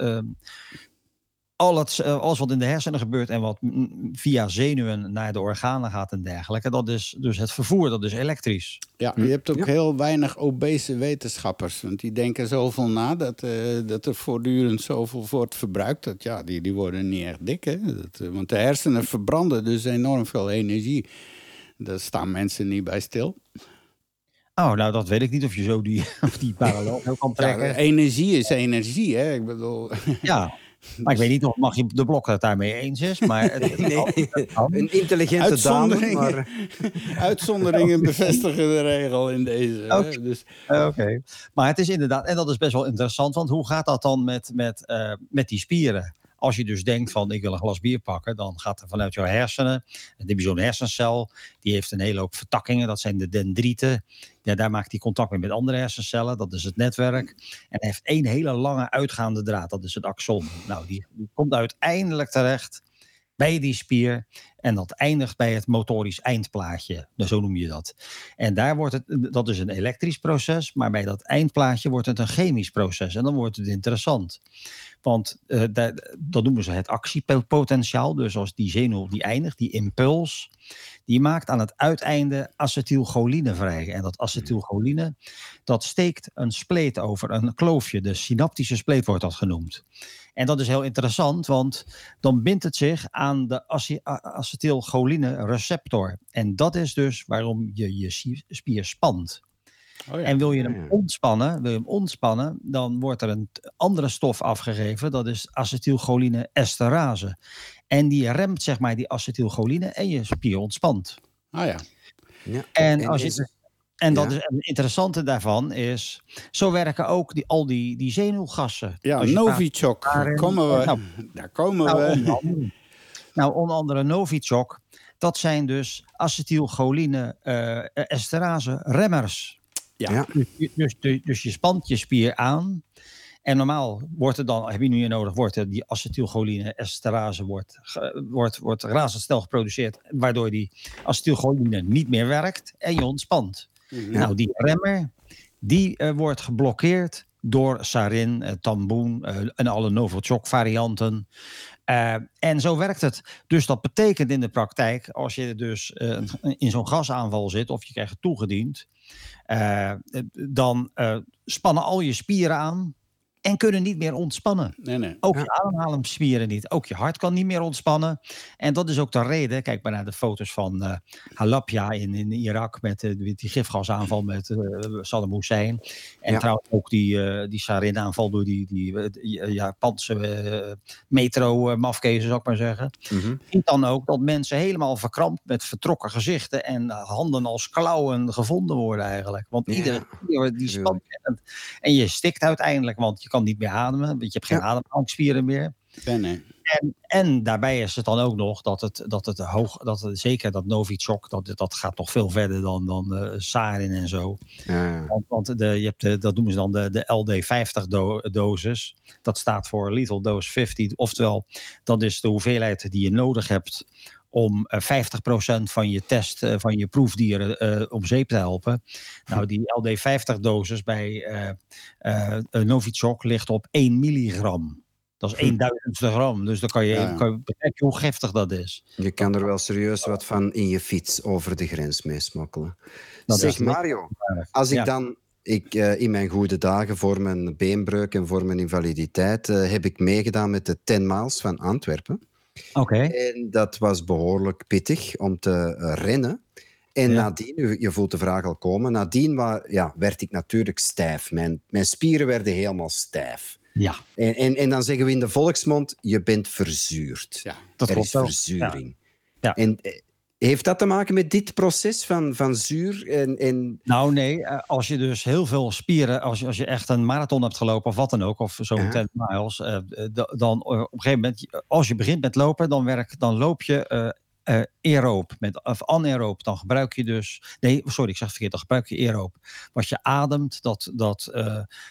Al het, eh, alles wat in de hersenen gebeurt en wat via zenuwen naar de organen gaat en dergelijke, dat is dus het vervoer, dat is elektrisch. Ja, je hebt ook heel weinig obese wetenschappers. Want die denken zoveel na dat, eh, dat er voortdurend zoveel wordt verbruikt. Dat, ja, die, die worden niet echt dik. Hè? Dat, eh, want de hersenen verbranden dus enorm veel energie. Daar staan mensen niet bij stil. Oh, nou, dat weet ik niet of je zo die, of die parallel kan Ja, trekken. energie is energie, hè? Ik bedoel, Ja, maar ik weet niet of Maggie de Blok het daarmee eens is. Maar het- Nee, een intelligente dame, Uitzonderingen. maar uitzonderingen bevestigen de regel in deze. Dus, Oké, maar het is inderdaad, en dat is best wel interessant, want hoe gaat dat dan met, met, eh, met die spieren? Als je dus denkt van ik wil een glas bier pakken, dan gaat er vanuit jouw hersenen, dan heb je zo'n hersencel, die heeft een hele hoop vertakkingen, dat zijn de dendrieten. Ja, daar maakt hij contact mee met andere hersencellen, dat is het netwerk. En hij heeft één hele lange uitgaande draad, dat is het axon. Nou, die, die komt uiteindelijk terecht bij die spier en dat eindigt bij het motorisch eindplaatje, zo noem je dat. En daar wordt het, dat is een elektrisch proces, maar bij dat eindplaatje wordt het een chemisch proces. En dan wordt het interessant. Want eh, daar- dat noemen ze het actiepotentiaal. Dus als die zenuw die eindigt, die impuls, die maakt aan het uiteinde acetylcholine vrij. En dat acetylcholine, dat steekt een spleet over, een kloofje. De synaptische spleet wordt dat genoemd. En dat is heel interessant, want dan bindt het zich aan de acetylcholine receptor. En dat is dus waarom je je spier spant. oh ja. En wil je hem ontspannen, wil je hem ontspannen, dan wordt er een andere stof afgegeven. Dat is acetylcholine esterase. En die remt zeg maar die acetylcholine en je spier ontspant. Ah ja. ja. En, En als is- je, en dat ja. is het interessante daarvan is, zo werken ook die, al die, die zenuwgassen. Ja, Novichok, daarin- komen we, Nou, daar komen nou, we. onder andere, nou, onder andere Novichok. Dat zijn dus acetylcholine eh esterase remmers. Ja. Ja. Dus, je- dus, dus, je spant je spier aan. En normaal wordt er dan, heb je nu nodig, wordt er die acetylcholine esterase wordt, ge- wordt, wordt razendsnel geproduceerd. Waardoor die acetylcholine niet meer werkt en je ontspant. Nou, die remmer, die eh, wordt geblokkeerd door sarin, eh, tamboen eh, en alle Novichok varianten. En zo werkt het. Dus dat betekent in de praktijk, als je dus in zo'n gasaanval zit of je krijgt het toegediend, dan spannen al je spieren aan en kunnen niet meer ontspannen. Nee, nee. Ook Ja. je ademhalingsspieren niet. Ook je hart kan niet meer ontspannen. En dat is ook de reden. Kijk maar naar de foto's van eh Halabja in, in Irak. Met eh, die die gifgasaanval met eh, Saddam Hussein. En Ja. trouwens ook die, eh die sarin-aanval door die, die, die, Japanse metro-mafkezen, zou ik maar zeggen. Mhm. Ziet dan ook dat mensen helemaal verkrampt met vertrokken gezichten. En handen als klauwen gevonden worden eigenlijk. Want Ja, iedere die spant. En, en je stikt uiteindelijk, want je kan niet meer ademen. Want je hebt geen Ja. ademhalingsspieren meer. En, en daarbij is het dan ook nog dat het, dat het hoog, dat het, zeker dat Novichok, dat, dat gaat nog veel verder dan, dan eh, Sarin en zo. Ja, ja. Want, want de, je hebt de, dat noemen ze dan de, de LD50-dosis. Dat staat voor Lethal Dose 50. Oftewel, dat is de hoeveelheid die je nodig hebt om eh, 50% van je test, eh, van je proefdieren eh om zeep te helpen. Nou, die LD50-dosis bij eh eh, eh, Novichok ligt op 1 milligram. Dat is 1 duizendste gram. Dus dan kan je, Ja, kan je begrijpen hoe giftig dat is. Je kan er wel serieus wat van in je fiets over de grens meesmokkelen. Dat zeg Mario, als ik Ja. dan ik, eh, in mijn goede dagen voor mijn beenbreuk en voor mijn invaliditeit eh, heb ik meegedaan met de 10 miles van Antwerpen. Oké. En dat was behoorlijk pittig om te eh, rennen. En Ja. nadien, je voelt de vraag al komen, nadien wa- ja, werd ik natuurlijk stijf. Mijn, mijn spieren werden helemaal stijf. Ja, En, en, en dan zeggen we in de volksmond, je bent verzuurd. Ja. dat er klopt is wel. verzuring. Ja. En eh, heeft dat te maken met dit proces van, van zuur? En, en, Nou nee, eh, als je dus heel veel spieren, als je, als je echt een marathon hebt gelopen of wat dan ook, of zo'n Ja. 10 miles, eh, da- dan eh, op een gegeven moment, als je begint met lopen, dan, werk, dan loop je eh aeroop, met, of anaeroop. Dan gebruik je dus, nee, sorry, ik zeg het verkeerd, dan gebruik je aeroop. Wat je ademt, dat, dat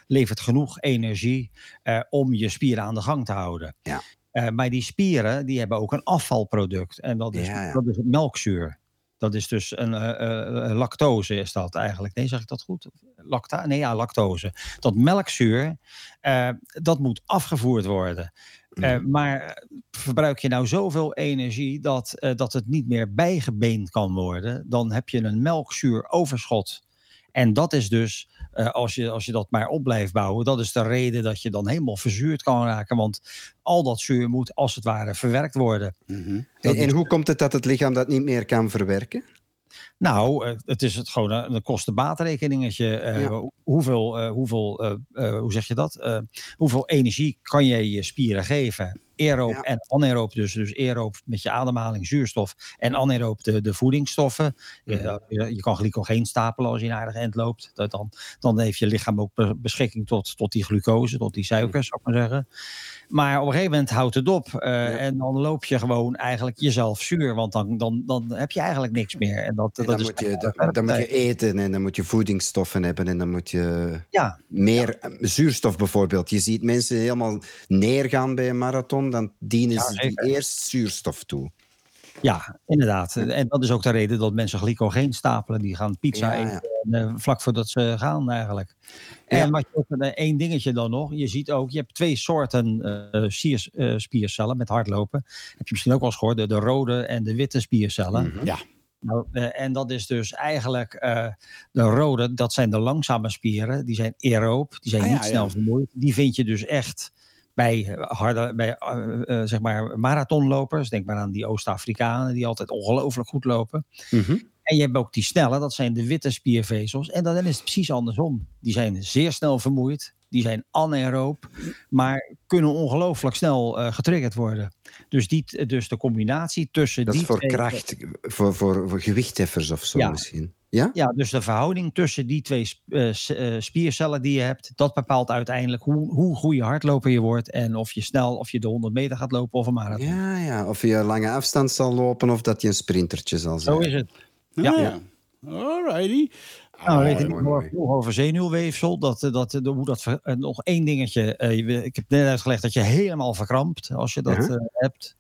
levert genoeg energie om je spieren aan de gang te houden. Ja. Eh, maar die spieren, die hebben ook een afvalproduct. En dat is, Ja. Dat is melkzuur. Dat is dus een eh, eh, lactose is dat eigenlijk. Nee, zeg ik dat goed? Lacta nee, ja, lactose. Dat melkzuur, dat moet afgevoerd worden. Eh, maar verbruik je nou zoveel energie dat, dat het niet meer bijgebeend kan worden, dan heb je een melkzuuroverschot. En dat is dus, eh, als, je, als je dat maar op blijft bouwen, dat is de reden dat je dan helemaal verzuurd kan raken. Want al dat zuur moet als het ware verwerkt worden. Mhm. En, en hoe komt het dat het lichaam dat niet meer kan verwerken? Nou, eh, het is het gewoon een, kosten-baatrekeningetje. Eh, Ja. Hoeveel, eh, hoeveel eh, eh, hoe zeg je dat? Eh, hoeveel energie kan je je spieren geven? Aeroop Ja. en anaeroop dus. Dus aeroop met je ademhaling, zuurstof. En anaeroop de, de voedingsstoffen. Je, je, je kan glycogeen stapelen als je een aardig eind loopt. Dat dan, dan heeft je lichaam ook be- beschikking tot, tot die glucose, tot die suikers, zou ik maar zeggen. Maar op een gegeven moment houdt het op. eh, En dan loop je gewoon eigenlijk jezelf zuur. Want dan, dan, dan heb je eigenlijk niks meer. En dat, En dat dan, is moet je, dan, dan moet je eten en dan moet je voedingsstoffen hebben en dan moet je Ja, meer eh, zuurstof bijvoorbeeld. Je ziet mensen helemaal neergaan bij een marathon, dan dienen Ja, ze die eerst zuurstof toe. Ja, inderdaad. En dat is ook de reden dat mensen glycogeen stapelen. Die gaan pizza Ja, eten eh, vlak voordat ze gaan eigenlijk. Ja. En wat je ook, eh, één dingetje dan nog. Je ziet ook, je hebt twee soorten eh, siers- eh, spiercellen met hardlopen. Heb je misschien ook wel eens gehoord. De, de rode en de witte spiercellen. Mhm. Ja. Nou, eh, en dat is dus eigenlijk eh, de rode, dat zijn de langzame spieren. Die zijn aeroob, die zijn Ah, niet ja, snel ja. vermoeid. Die vind je dus echt bij, eh, harde, bij eh, eh, zeg maar marathonlopers. Denk maar aan die Oost-Afrikanen die altijd ongelooflijk goed lopen. Mhm. En je hebt ook die snelle, dat zijn de witte spiervezels. En dan is het precies andersom. Die zijn zeer snel vermoeid. Die zijn anaeroop, maar kunnen ongelooflijk snel eh, getriggerd worden. Dus, die, dus de combinatie tussen Dat die is voor twee- kracht, voor, voor, voor gewichtheffers of zo Ja. misschien. Ja? Ja, dus de verhouding tussen die twee eh, eh, spiercellen die je hebt, dat bepaalt uiteindelijk hoe, hoe goede hardloper je wordt en of je snel, of je de 100 meter gaat lopen of een marathon. Ja, ja. Of je lange afstand zal lopen of dat je een sprintertje zal zijn. Zo is het. Ja. Ja. ja. Alrighty. Nou, weet ik nog over zenuwweefsel. Dat, eh, dat, de- hoe dat, ver- eh, nog één dingetje. eh, je- ik heb net uitgelegd dat je helemaal verkrampt als je dat eh, hebt.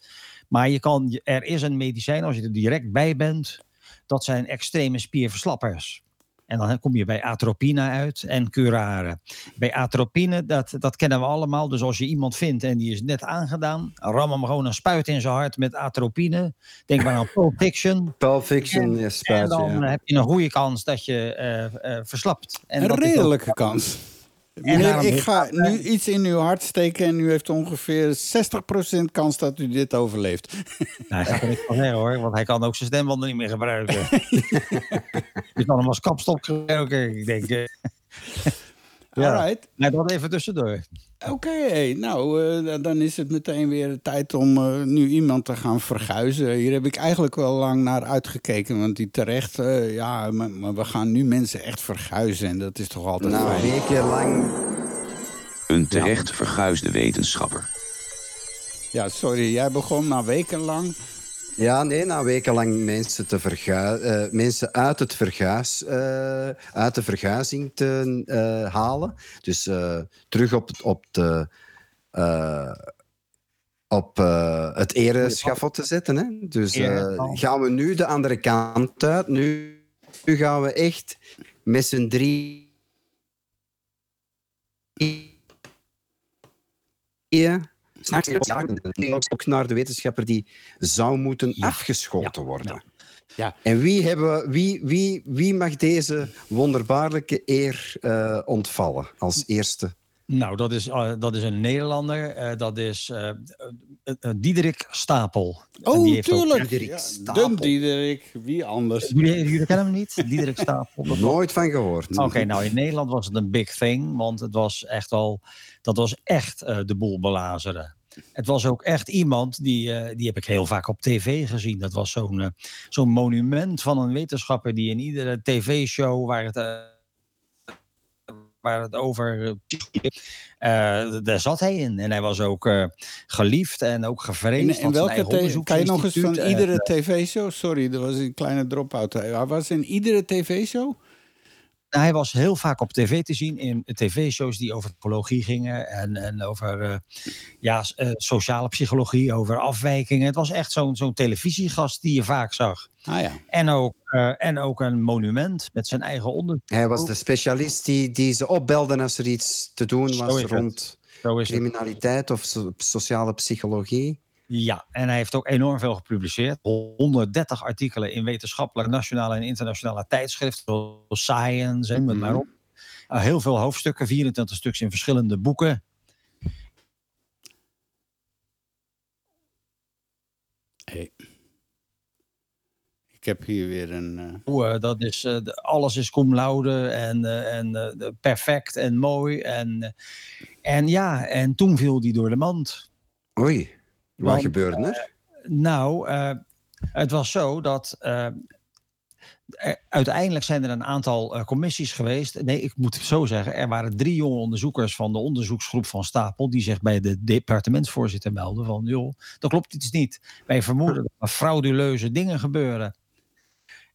Maar je kan, er is een medicijn als je er direct bij bent. Dat zijn extreme spierverslappers. En dan kom je bij atropine uit en curare. Bij atropine, dat, dat kennen we allemaal. Dus als je iemand vindt en die is net aangedaan, ram hem gewoon een spuit in zijn hart met atropine. Denk maar aan Pulp Fiction. Pulp Fiction, ja, En spuit, dan ja. heb je een goede kans dat je eh, eh, verslapt. En Een redelijke kans. Meneer, ik ga nu iets in uw hart steken en u heeft ongeveer 60% kans dat u dit overleeft. Nou, dat kan ik wel zeggen hoor, want hij kan ook zijn stembanden niet meer gebruiken. je kan hem als kapstok gebruiken. Ik denk, eh, Ja. Alright. maar dat even tussendoor. Oké, nou, eh, dan is het meteen weer tijd om eh, nu iemand te gaan verguizen. Hier heb ik eigenlijk wel lang naar uitgekeken, want die terecht, eh, ja, maar, maar we gaan nu mensen echt verguizen en dat is toch altijd Nou, een fijn. weekje lang. Een terecht verguisde wetenschapper. Ja, sorry, jij begon na wekenlang. Ja, nee, na wekenlang mensen, te vergu eh, mensen uit, het verguis, eh, uit de verguizing te eh, halen. Dus terug op, het- op, de, op het ereschafot te zetten. Hè? Dus gaan we nu de andere kant uit. Nu, nu gaan we echt met z'n drie... ook naar de wetenschapper die zou moeten afgeschoten worden. Ja. En wie, hebben, we- wie, wie, wie mag deze wonderbaarlijke eer eh, ontvallen als eerste? Nou, dat is, eh, dat is een Nederlander. eh, dat is Diederik Stapel. Oh, die heeft ook- tuurlijk. Diederik Ja, Stapel. de Diederik, wie anders? Jullie, jullie kennen hem niet? Diederik Stapel. Nooit van gehoord. Oké, nou in Nederland was het een big thing, want het was echt al, dat was echt eh, de boel belazeren. Het was ook echt iemand, die, eh, die heb ik heel vaak op tv gezien. Dat was zo'n eh, zo'n monument van een wetenschapper die in iedere tv-show waar het, eh, waar het over... daar zat hij in. En hij was ook geliefd en ook In, gevreesd. in zijn welke kan je nog eens van iedere tv-show? Sorry, er was een kleine drop-out. Hij was in iedere tv-show? Nou, hij was heel vaak op tv te zien in tv-shows die over psychologie gingen en, en over eh, ja, eh, sociale psychologie, over afwijkingen. Het was echt zo'n zo'n televisiegast die je vaak zag. Ah ja. En ook, eh, en ook een monument met zijn eigen onderzoek. Hij was de specialist die, die ze opbelden als er iets te doen was rond het. criminaliteit of so- sociale psychologie. Ja, en hij heeft ook enorm veel gepubliceerd. 130 artikelen in wetenschappelijke, nationale en internationale tijdschriften. Zoals Science en noem het maar op. Uh, heel veel hoofdstukken, 24 stuks in verschillende boeken. Hey. Ik heb hier weer een. eh, eh, dat is, eh, alles is cum laude en, eh, en eh, perfect en mooi. En, eh, en ja, en toen viel die door de mand. Oei, wat Want, gebeurde er? Nou, eh, het was zo dat. eh, uiteindelijk zijn er een aantal eh, commissies geweest. Nee, ik moet het zo zeggen. Er waren drie jonge onderzoekers van de onderzoeksgroep van Stapel. die zich bij de departementsvoorzitter melden. van. joh, dat klopt iets niet. Wij vermoeden dat er frauduleuze dingen gebeuren.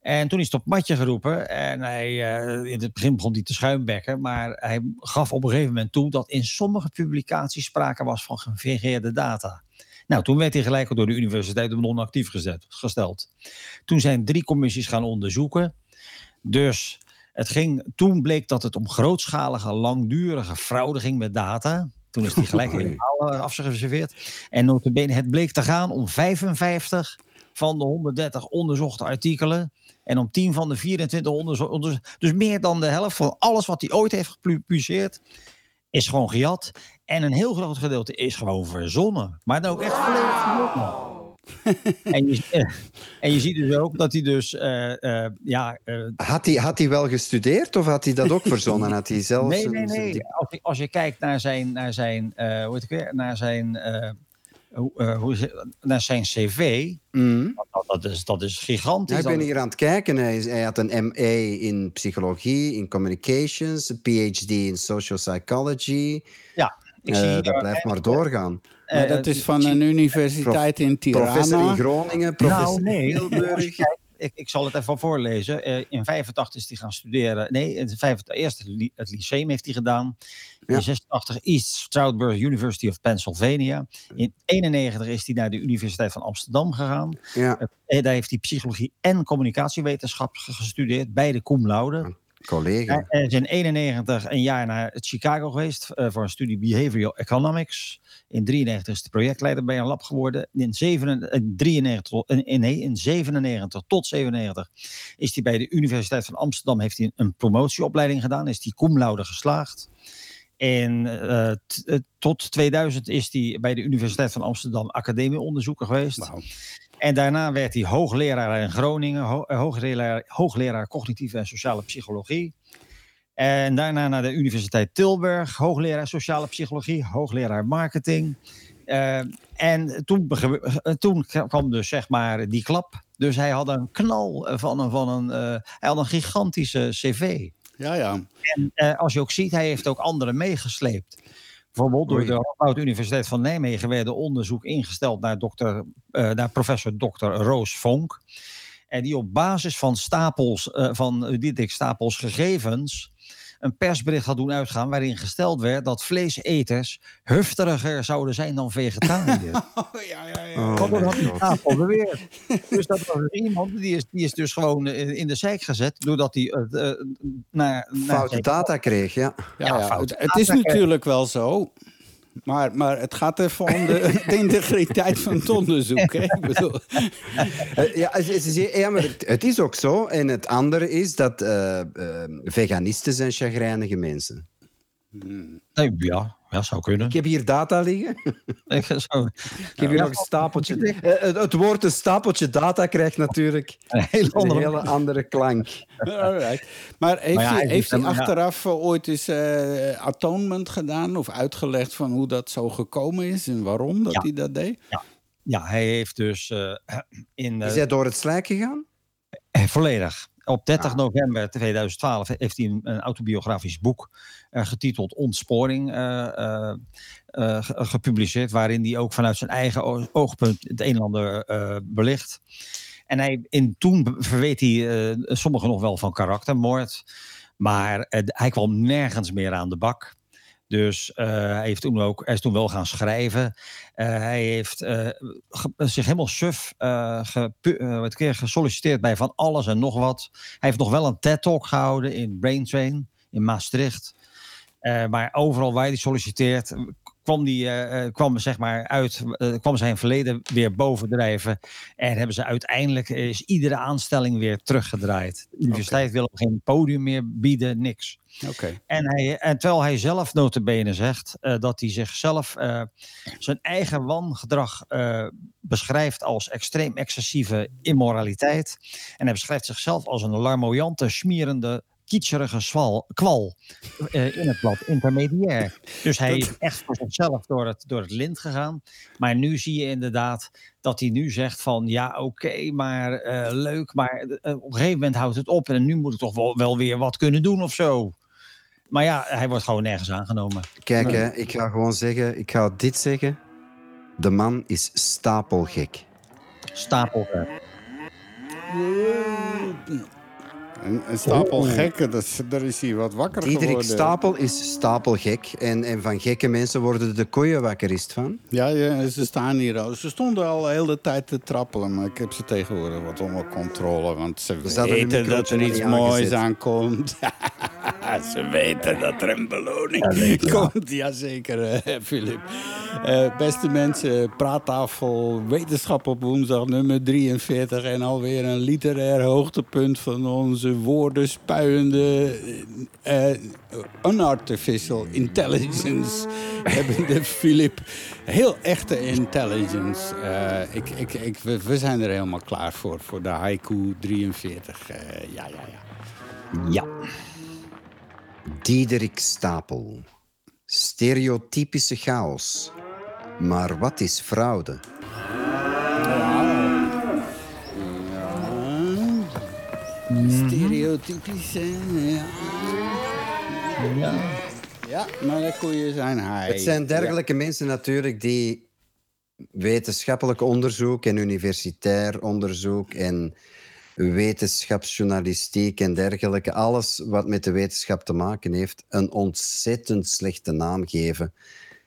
En toen is het op matje geroepen. En hij, eh, in het begin begon hij te schuimbekken. Maar hij gaf op een gegeven moment toe dat in sommige publicaties sprake was van gefingeerde data. Nou, toen werd hij gelijk door de universiteit op non-actief gezet, gesteld. Toen zijn drie commissies gaan onderzoeken. Dus het ging, toen bleek dat het om grootschalige, langdurige fraude ging met data. Toen is die gelijk helemaal eh, afgereserveerd. En notabene, het bleek te gaan om 55 van de 130 onderzochte artikelen. En om 10 van de 24 onderzochte. Dus meer dan de helft van alles wat hij ooit heeft gepubliceerd. is gewoon gejat. En een heel groot gedeelte is gewoon verzonnen. Maar dan ook echt volledig verzonnen. en, je, eh, en je ziet dus ook dat hij dus. eh, eh, ja, eh, Had hij, had hij wel gestudeerd of had hij dat ook verzonnen? Had hij zelf nee, nee, zijn nee. Als je, als je kijkt naar zijn, naar zijn, eh, hoe heet het weer, naar zijn, eh, hoe, is naar zijn cv, Mhm. dat, dat is, dat is gigantisch. Ja, ik ben Dat- hier aan het kijken. Hij, is- hij had een MA in psychologie, in communications, een PhD in social psychology. Ik Eh, zie dat hier, blijft maar doorgaan. maar eh, dat is ik van een universiteit in Professor in Tirana. Groningen, professor Nou, nee. Ik, ik zal het even voorlezen. Eh, in 85 is hij gaan studeren. Nee, in 85, eerst het lyceum heeft hij gedaan. Ja. In 86 East Stroudsburg University of Pennsylvania. In 91 is hij naar de Universiteit van Amsterdam gegaan. Ja, Eh, daar heeft hij psychologie en communicatiewetenschap ge- gestudeerd. Beide cum laude. Collega. Hij is in 91 een jaar naar Chicago geweest eh, voor een studie Behavioral Economics. In 93 is hij projectleider bij een lab geworden. In, 97, in 93, tot- in, in- nee, in 97 tot 97 is hij bij de Universiteit van Amsterdam heeft hij een promotieopleiding gedaan. Is hij cum laude geslaagd. En eh, t- eh, tot 2000 is hij bij de Universiteit van Amsterdam academieonderzoeker geweest. En daarna werd hij hoogleraar in Groningen, ho- eh, hoogleraar, hoogleraar cognitieve en sociale psychologie. En daarna naar de Universiteit Tilburg, hoogleraar sociale psychologie, hoogleraar marketing. Eh, en toen, eh, toen kwam dus zeg maar die klap. Dus hij had een knal van een, van een, hij had een gigantische cv. Ja, ja. En als je ook ziet, hij heeft ook anderen meegesleept. Bijvoorbeeld door de Radboud Universiteit van Nijmegen werd er onderzoek ingesteld naar, dokter, eh, naar professor Dr. Roos Vonk. En die op basis van stapels, eh, van uh, Dietrich Stapels gegevens een persbericht had doen uitgaan waarin gesteld werd dat vleeseters hufteriger zouden zijn dan vegetariërs. Oh, ja, ja, ja. Oh, Wat mijn had die. Stapel beweerd. Dus dat was iemand die is, die is dus gewoon eh, in de zijk gezet doordat hij naar, naar Foute data kreeg, ja. Ja, Ja, ja, fout. Het is natuurlijk wel zo. Maar, maar het gaat even om de, de integriteit van het onderzoek. Hè? Ik bedoel, Eh, ja, ja, maar het, het is ook zo. En het andere is dat eh, eh, veganisten zijn chagrijnige mensen. Ja, ja, zou kunnen. Ik heb hier data liggen. Ik, zo, Ik heb hier nog een stapeltje. Eh, het, het woord een stapeltje data krijgt natuurlijk een hele een andere. hele andere klank. alright. Maar heeft Maar ja, hij, heeft hij ja. achteraf eh, ooit eens eh, atonement gedaan? Of uitgelegd van hoe dat zo gekomen is en waarom dat Ja. hij dat deed? Ja, hij heeft dus eh, in. eh, Is hij door het slijk gegaan? eh, volledig. Op 30 Ah. november 2012 heeft hij een, autobiografisch boek eh, getiteld Ontsporing eh, eh, ge- gepubliceerd. Waarin hij ook vanuit zijn eigen oogpunt het een en ander belicht. En hij, in, toen verweet hij sommigen nog wel van karaktermoord. Maar hij kwam nergens meer aan de bak. Dus eh, hij, heeft toen ook, hij is toen wel gaan schrijven. Eh, hij heeft eh, zich helemaal suf wat keer gesolliciteerd bij van alles en nog wat. Hij heeft nog wel een TED-talk gehouden in Brain Train in Maastricht. Maar overal waar hij solliciteert, kwam, die, kwam, zeg maar uit, kwam zijn verleden weer bovendrijven. En hebben ze uiteindelijk is iedere aanstelling weer teruggedraaid. De universiteit wil geen podium meer bieden, niks. En, hij, en terwijl hij zelf notabene zegt eh, dat hij zichzelf eh, zijn eigen wangedrag eh, beschrijft als extreem excessieve immoraliteit. En hij beschrijft zichzelf als een larmoyante, smerende, kietserige zwal, kwal in het blad intermediair. Dus hij is echt voor zichzelf door het, door het lint gegaan. Maar nu zie je inderdaad dat hij nu zegt van ja oké, maar leuk, maar op een gegeven moment houdt het op en nu moet ik toch wel, wel weer wat kunnen doen of zo. Maar ja, hij wordt gewoon nergens aangenomen. Kijk, hè, ik ga gewoon zeggen, ik ga dit zeggen. De man is stapelgek. Stapelwerk. Een, een stapel gekken, dat, is- daar is hij wat wakker Diederik geworden. Stapel is stapelgek. En, en van gekke mensen worden de koeien wakker, is het van? Ja, ja, ze staan hier al. Ze stonden al de hele tijd te trappelen, maar ik heb ze tegenwoordig wat onder controle. Want ze een weten dat er microotje iets moois aangezet. aankomt. ze weten dat er een beloning komt. Jazeker, eh, Filip. Eh, beste mensen, praattafel, wetenschap op woensdag nummer 43. En alweer een literair hoogtepunt van onze woordenspuiende eh, eh, unartificial intelligence. hebben de Filip. Heel echte intelligence. Eh, ik, ik, ik, we, we zijn er helemaal klaar voor, voor de haiku 43. Eh, ja, ja, ja. Ja. Diederik Stapel. Stereotypische chaos. Maar wat is fraude? Stereotypisch, hè? ja. Ja, maar de koeien zijn hij. Het zijn dergelijke mensen natuurlijk die wetenschappelijk onderzoek en universitair onderzoek en wetenschapsjournalistiek en dergelijke, alles wat met de wetenschap te maken heeft, een ontzettend slechte naam geven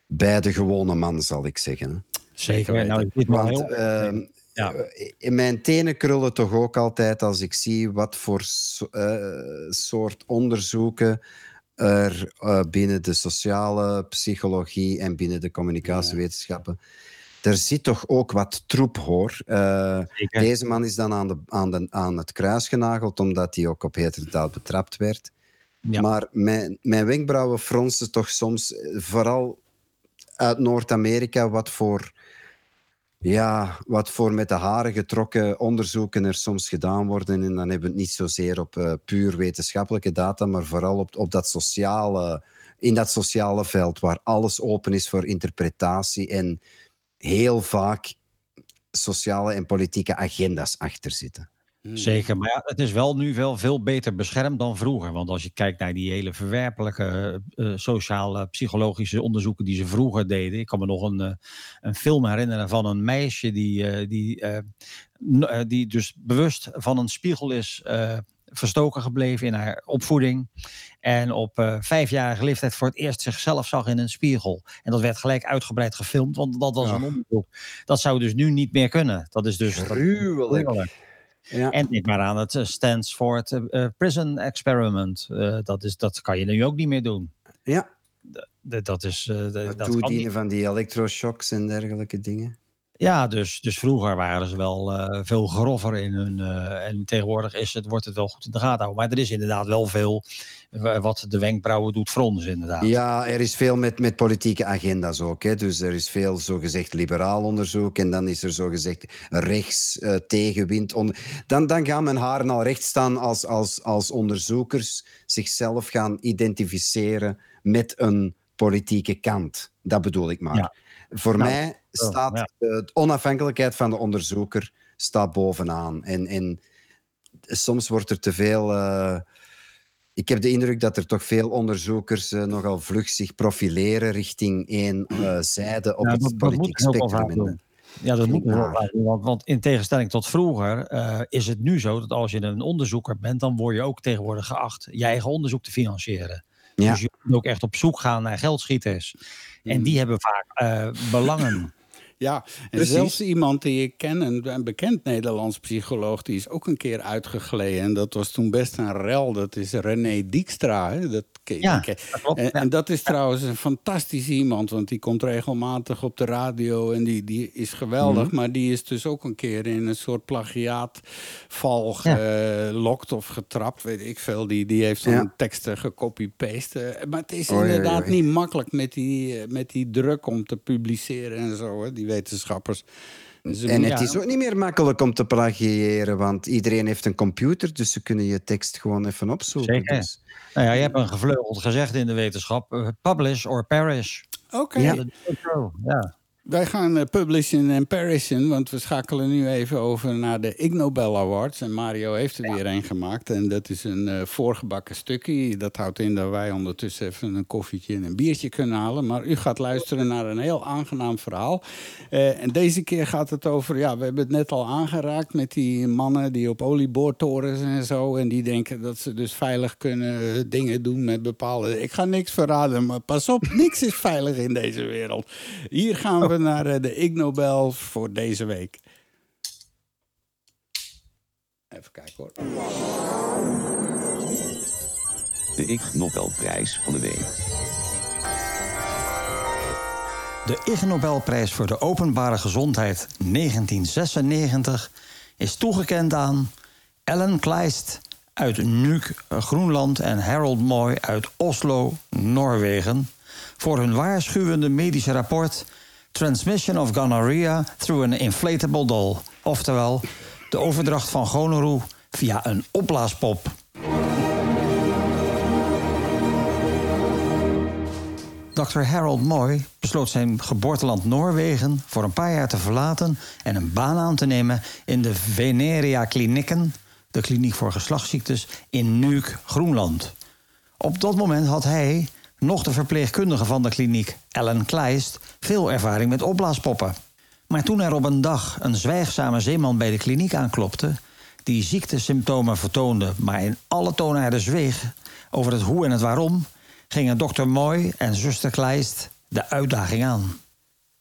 bij de gewone man, zal ik zeggen. Zeker. Nou, dit Want ehm, Ja. in mijn tenen krullen toch ook altijd als ik zie wat voor so- eh, soort onderzoeken er eh, binnen de sociale psychologie en binnen de communicatiewetenschappen. Er zit toch ook wat troep, hoor. Eh, deze man is dan aan, de, aan, de, aan het kruis genageld, omdat hij ook op heterdaad betrapt werd. Ja. Maar mijn, mijn wenkbrauwen fronsen toch soms, eh, vooral uit Noord-Amerika, wat voor, ja, wat voor met de haren getrokken onderzoeken er soms gedaan worden. En dan hebben we het niet zozeer op eh, puur wetenschappelijke data, maar vooral op, op dat sociale, in dat sociale veld waar alles open is voor interpretatie en heel vaak sociale en politieke agenda's achter zitten. Zeker, maar ja, het is wel nu wel veel beter beschermd dan vroeger. Want als je kijkt naar die hele verwerpelijke eh, eh, sociale, psychologische onderzoeken die ze vroeger deden. Ik kan me nog een, eh, een film herinneren van een meisje die, eh, die, die dus bewust van een spiegel is eh, verstoken gebleven in haar opvoeding. En op eh, vijfjarige leeftijd voor het eerst zichzelf zag in een spiegel. En dat werd gelijk uitgebreid gefilmd, want dat was Ja. een onderzoek. Dat zou dus nu niet meer kunnen. Dat is dus Gruwelijk. Ja. en denk maar aan het eh, Stanford eh, eh, Prison Experiment. Dat, is, dat kan je nu ook niet meer doen. ja, Dat, dat is. het dat toedienen niet. van die elektroshocks en dergelijke dingen. Ja, dus, dus vroeger waren ze wel eh, veel grover in hun. eh, en tegenwoordig is het, wordt het wel goed in de gaten houden. Maar er is inderdaad wel veel wat de wenkbrauwen doet fronsen, inderdaad. Ja, er is veel met, met politieke agenda's ook. Hè. Dus er is veel zogezegd liberaal onderzoek en dan is er zogezegd rechts eh, tegenwind. Dan, dan gaan mijn haren al recht staan als, als, als onderzoekers zichzelf gaan identificeren met een politieke kant. Dat bedoel ik maar. Ja. Voor Nou, mij staat ja. de onafhankelijkheid van de onderzoeker staat bovenaan. En, en soms wordt er te veel. eh, ik heb de indruk dat er toch veel onderzoekers eh, nogal vlug zich profileren richting één eh, zijde op Ja, het dat- dat politiek spectrum. Ja, dat moet wel want, want in tegenstelling tot vroeger eh, is het nu zo dat als je een onderzoeker bent, dan word je ook tegenwoordig geacht je eigen onderzoek te financieren. Ja. Dus je moet ook echt op zoek gaan naar geldschieters. En Mm. die hebben vaak eh, belangen. Ja, en Precies. zelfs iemand die ik ken, een, een bekend Nederlands psycholoog, die is ook een keer uitgegleden. En dat was toen best een rel. Dat is René Dijkstra. Hè? Dat. Ja, dat klopt, En, ja. en dat is trouwens een fantastisch iemand, want die komt regelmatig op de radio en die, die is geweldig. Mhm. Maar die is dus ook een keer in een soort plagiaatval gelokt of getrapt, weet ik veel. Die, die heeft zo'n teksten gecopy-paste. Eh, Maar het is Oei, inderdaad oei. niet makkelijk met die, eh, met die druk om te publiceren en zo, hè, die wetenschappers. Ze En het is ook niet meer makkelijk om te plagiëren, want iedereen heeft een computer, dus ze kunnen je tekst gewoon even opzoeken. Zeker. Dus- Nou ja, je hebt een gevleugeld gezegd in de wetenschap. eh, publish or perish. Oké, Ja. Dat is ook zo, Ja. Wij gaan eh, publishen en perishen, want we schakelen nu even over naar de Ig Nobel Awards. En Mario heeft er weer een gemaakt. En dat is een eh, voorgebakken stukje. Dat houdt in dat wij ondertussen even een koffietje en een biertje kunnen halen. Maar u gaat luisteren naar een heel aangenaam verhaal. Eh, en deze keer gaat het over, ja, we hebben het net al aangeraakt met die mannen die op olieboortorens en zo. En die denken dat ze dus veilig kunnen dingen doen met bepaalde. Ik ga niks verraden, maar pas op, niks is veilig in deze wereld. Hier gaan we naar eh, de Ig Nobel voor deze week. Even kijken hoor. De Ig Nobelprijs van de week. De Ig Nobelprijs voor de openbare gezondheid 1996 is toegekend aan Ellen Kleist uit Nuuk, Groenland en Harold Moy uit Oslo, Noorwegen voor hun waarschuwende medische rapport Transmission of Gonorrhea through an Inflatable Doll, oftewel de overdracht van gonorrhoe via een opblaaspop. Dr. Harold Moy besloot zijn geboorteland Noorwegen voor een paar jaar te verlaten en een baan aan te nemen in de Veneria Klinieken, de kliniek voor geslachtsziektes in Nuuk, Groenland. Op dat moment had hij, nog de verpleegkundige van de kliniek, Ellen Kleist, veel ervaring met opblaaspoppen. Maar toen er op een dag een zwijgzame zeeman bij de kliniek aanklopte, die ziektesymptomen vertoonde, maar in alle toonaarden zweeg over het hoe en het waarom, gingen dokter Moy en zuster Kleist de uitdaging aan.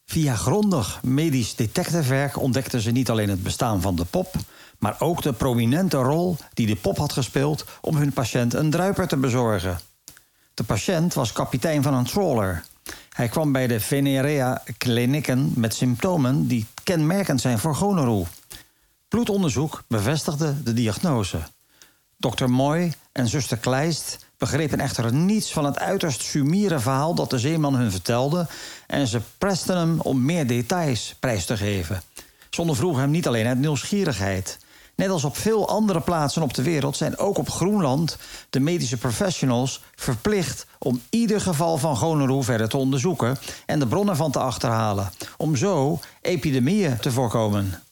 Via grondig medisch detectivewerk ontdekten ze niet alleen het bestaan van de pop, maar ook de prominente rol die de pop had gespeeld om hun patiënt een druiper te bezorgen. De patiënt was kapitein van een trawler. Hij kwam bij de Venerea klinieken met symptomen die kenmerkend zijn voor gonorrhoe. Bloedonderzoek bevestigde de diagnose. Dokter Moy en zuster Kleist begrepen echter niets van het uiterst sumiere verhaal dat de zeeman hun vertelde en ze presten hem om meer details prijs te geven. Ze ondervroegen hem niet alleen uit nieuwsgierigheid. Net als op veel andere plaatsen op de wereld zijn ook op Groenland de medische professionals verplicht om ieder geval van gonorrhoe verder te onderzoeken en de bronnen van te achterhalen, om zo epidemieën te voorkomen.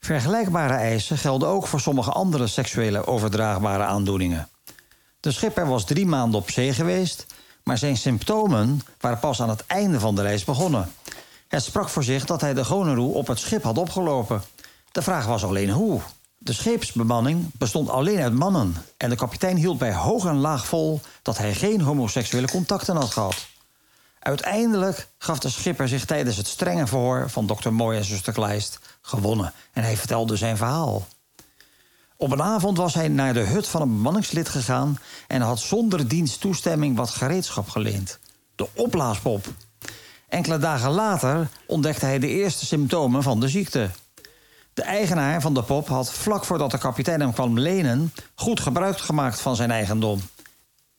Vergelijkbare eisen gelden ook voor sommige andere seksuele overdraagbare aandoeningen. De schipper was drie maanden op zee geweest, maar zijn symptomen waren pas aan het einde van de reis begonnen. Het sprak voor zich dat hij de gonorrhoe op het schip had opgelopen. De vraag was alleen hoe. De scheepsbemanning bestond alleen uit mannen en de kapitein hield bij hoog en laag vol dat hij geen homoseksuele contacten had gehad. Uiteindelijk gaf de schipper zich tijdens het strenge verhoor van dokter Mooi en zuster Kleist gewonnen en hij vertelde zijn verhaal. Op een avond was hij naar de hut van een bemanningslid gegaan en had zonder diens toestemming wat gereedschap geleend. De opblaaspop. Enkele dagen later ontdekte hij de eerste symptomen van de ziekte. De eigenaar van de pop had vlak voordat de kapitein hem kwam lenen goed gebruik gemaakt van zijn eigendom.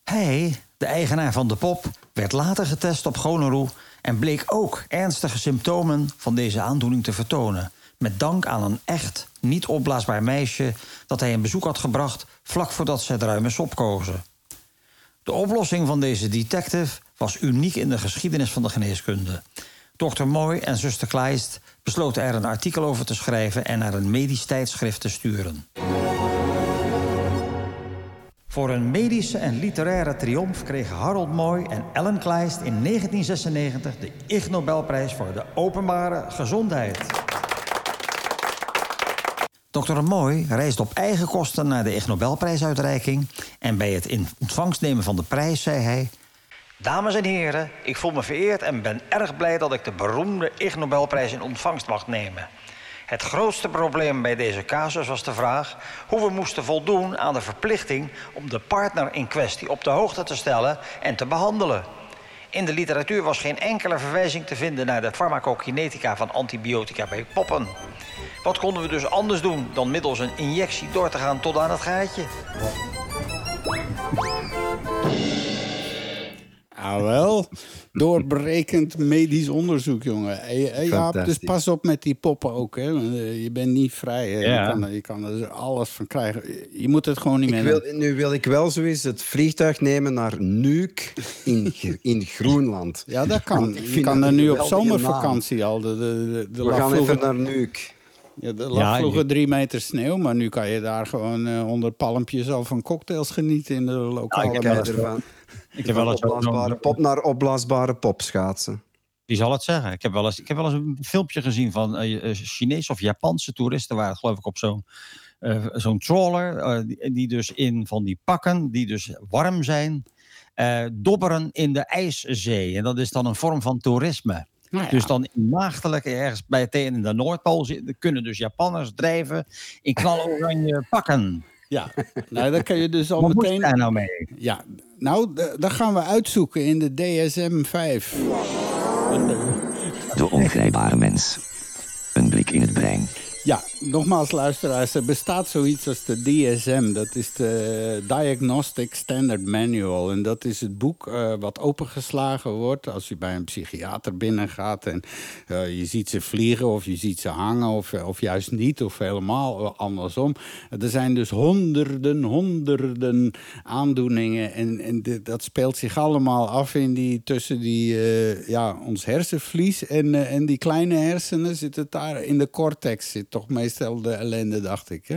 Hij, de eigenaar van de pop, werd later getest op gonorrhoe en bleek ook ernstige symptomen van deze aandoening te vertonen. Met dank aan een echt, niet opblaasbaar meisje dat hij een bezoek had gebracht vlak voordat ze het ruime sop kozen. De oplossing van deze detective was uniek in de geschiedenis van de geneeskunde. Dr. Moy en zuster Kleist besloten er een artikel over te schrijven en naar een medisch tijdschrift te sturen. Voor een medische en literaire triomf kregen Harold Moy en Ellen Kleist in 1996 de Ig Nobelprijs voor de openbare gezondheid. Dr. Moy reisde op eigen kosten naar de Ig Nobelprijsuitreiking en bij het in ontvangst nemen van de prijs zei hij: Dames en heren, ik voel me vereerd en ben erg blij dat ik de beroemde Ig Nobelprijs in ontvangst mag nemen. Het grootste probleem bij deze casus was de vraag hoe we moesten voldoen aan de verplichting om de partner in kwestie op de hoogte te stellen en te behandelen. In de literatuur was geen enkele verwijzing te vinden naar de farmacokinetica van antibiotica bij poppen. Wat konden we dus anders doen dan middels een injectie door te gaan tot aan het gaatje? Ah, wel. Doorbrekend medisch onderzoek, jongen. Hey, hey, Jaap, dus pas op met die poppen ook, hè. eh, Je bent niet vrij. Hè. Ja. Je, kan, je kan er alles van krijgen. Je moet het gewoon niet Ik meer wil, doen. nu wil ik wel zo eens het vliegtuig nemen naar Nuuk in, in Groenland. Ja, dat kan. Je kan er nu op zomervakantie al. De, de, de, de We gaan vroeger- even naar Nuuk. Ja, er lag Ja, vroeger drie meter sneeuw, maar nu kan je daar gewoon eh, onder palmpjes al van cocktails genieten in de lokale ik Ik heb wel eens opblaasbare pop naar opblaasbare pop schaatsen. Wie zal het zeggen? Ik heb wel eens, ik heb wel eens een filmpje gezien van eh, eh, Chinese of Japanse toeristen, waren het geloof ik op zo'n eh, zo'n trawler, eh, die, die dus in van die pakken, die dus warm zijn, eh, dobberen in de ijszee. En dat is dan een vorm van toerisme. Nou ja, Dus dan in maagdelijk ergens bij het in de Noordpool zitten, kunnen dus Japanners drijven in knaloranje pakken. ja. Nou, dan kan je dus al Wat moet je meteen... daar nou mee? Ja, nou, dat gaan we uitzoeken in de DSM-5. De ongrijpbare mens. Een blik in het brein. Ja, nogmaals luisteraars, er bestaat zoiets als de DSM. Dat is de Diagnostic Standard Manual. En dat is het boek eh, wat opengeslagen wordt als je bij een psychiater binnengaat. En eh, je ziet ze vliegen of je ziet ze hangen of, of juist niet. Of helemaal andersom. Er zijn dus honderden, honderden aandoeningen. En, en dat speelt zich allemaal af in die, tussen die, eh, ja, ons hersenvlies en, eh, en die kleine hersenen. Zit het daar in de cortex zit toch meestal de ellende, dacht ik. Hè?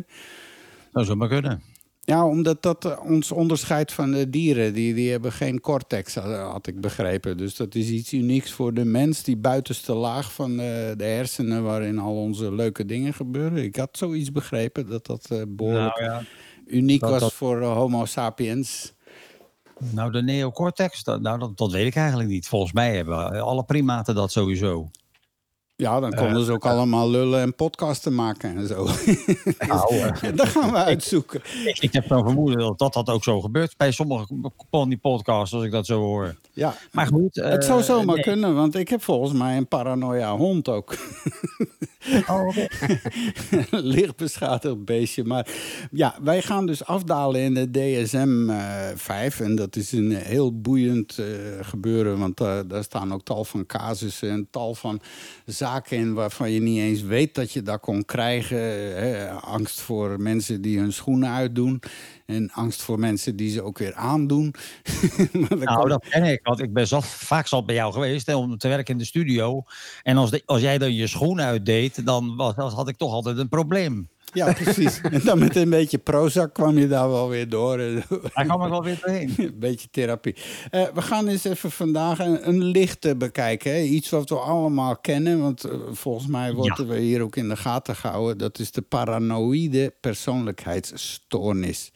Dat zou maar kunnen. Ja, omdat dat eh, ons onderscheidt van de dieren. Die, die hebben geen cortex, had- ik begrepen. Dus dat is iets unieks voor de mens. Die buitenste laag van eh, de hersenen waarin al onze leuke dingen gebeuren. Ik had zoiets begrepen dat dat eh, behoorlijk Nou ja, uniek dat- was dat- voor homo sapiens. Nou, de neocortex, dat, nou, dat, dat weet ik eigenlijk niet. Volgens mij hebben alle primaten dat sowieso. Ja, dan konden ze ook allemaal lullen en podcasten maken en zo. Nou, eh, dat gaan we uitzoeken. ik, ik heb zo'n vermoeden dat, dat dat ook zo gebeurt bij sommige van die podcasts, als ik dat zo hoor. Ja, Maar goed. het zou eh, zomaar nee. kunnen, want ik heb volgens mij een paranoia hond ook. Oh, oké. licht beschadigd beestje. Maar ja, wij gaan dus afdalen in de DSM-5. en dat is een heel boeiend eh, gebeuren. Want eh, daar staan ook tal van casussen en tal van zaken in... waarvan je niet eens weet dat je dat kon krijgen. Hè. Angst voor mensen die hun schoenen uitdoen. En angst voor mensen die ze ook weer aandoen. Dat Nou, kan- dat ken ik. Want ik ben zelf vaak zat bij jou geweest hè, om te werken in de studio. En als, de- als jij dan je schoen uitdeed, dan was, dan had ik toch altijd een probleem. Ja, precies. En dan met een beetje Prozac kwam je daar wel weer door. Daar kwam ik wel weer doorheen. Een beetje therapie. Eh, we gaan eens even vandaag een, een lichte bekijken. Hè? Iets wat we allemaal kennen. Want eh, volgens mij worden we hier ook in de gaten gehouden. Dat is de paranoïde persoonlijkheidsstoornis.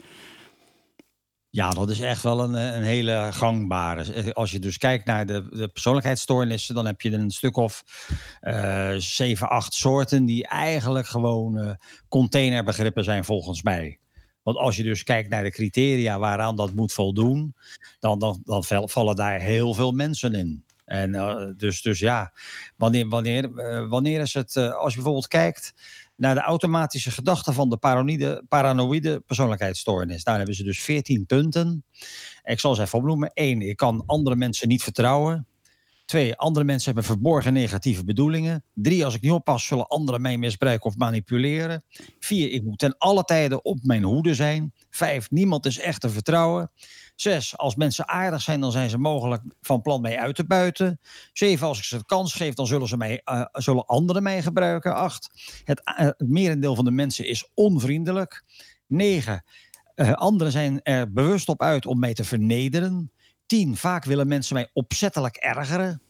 Ja, dat is echt wel een, eh, een hele gangbare. Eh, Als je dus kijkt naar de, persoonlijkheidsstoornissen, dan heb je een stuk of eh, zeven, acht soorten die eigenlijk gewoon containerbegrippen zijn volgens mij. Want als je dus kijkt naar de criteria waaraan dat moet voldoen, dan, dan, dan val- vallen daar heel veel mensen in. En dus, dus ja, wanneer, wanneer, wanneer is het, als je bijvoorbeeld kijkt naar de automatische gedachten van de paranoïde, paranoïde persoonlijkheidsstoornis. Daar hebben ze dus 14 punten. Ik zal ze even opnoemen. Eén, ik kan andere mensen niet vertrouwen. Twee, andere mensen hebben verborgen negatieve bedoelingen. Drie, als ik niet oppas, zullen anderen mij misbruiken of manipuleren. Vier, ik moet ten alle tijden op mijn hoede zijn. Vijf, niemand is echt te vertrouwen. Zes, als mensen aardig zijn, dan zijn ze mogelijk van plan mij uit te buiten. Zeven, als ik ze de kans geef, dan zullen, ze mij, eh, zullen anderen mij gebruiken. Acht, het, eh, het merendeel van de mensen is onvriendelijk. Negen, eh, anderen zijn er bewust op uit om mij te vernederen. Tien, vaak willen mensen mij opzettelijk ergeren.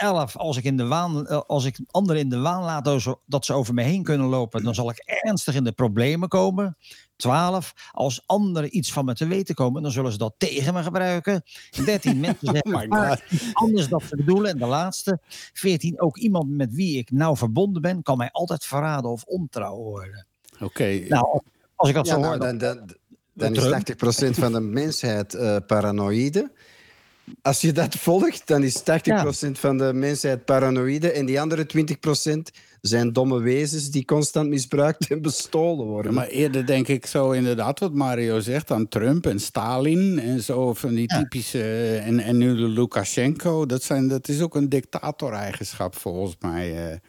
11, als ik, in de waan, eh, als ik anderen in de waan laat dat ze- dat ze over me heen kunnen lopen, dan zal ik ernstig in de problemen komen. 12, als anderen iets van me te weten komen, dan zullen ze dat tegen me gebruiken. 13, mensen zeggen iets anders dat ze bedoelen. En de laatste, 14, ook iemand met wie ik nauw verbonden ben, kan mij altijd verraden of ontrouw worden. Oké, Nou, als ik dat Ja, zo nou, hoor, dan, dan, dan, dan is Trump. 80% van de mensheid eh, paranoïde. Als je dat volgt, dan is 80% van de mensheid paranoïde. En die andere 20% zijn domme wezens die constant misbruikt en bestolen worden. maar eerder denk ik zo inderdaad wat Mario zegt aan Trump en Stalin en zo van die Ja. typische en, en nu Lukashenko. Dat, zijn, dat is ook een dictator-eigenschap volgens mij.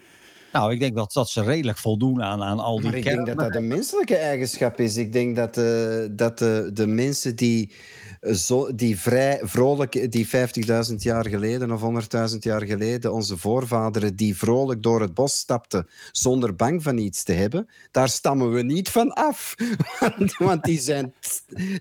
Eh. nou, ik denk dat, dat ze redelijk voldoen aan, aan al die Maar ik denk dat dat een menselijke eigenschap is. Ik denk dat, eh, dat de, de mensen die, eh, zo, die vrij vrolijk, die 50.000 jaar geleden of 100.000 jaar geleden, onze voorvaderen, die vrolijk door het bos stapten zonder bang van iets te hebben, daar stammen we niet van af. Want, want die, zijn,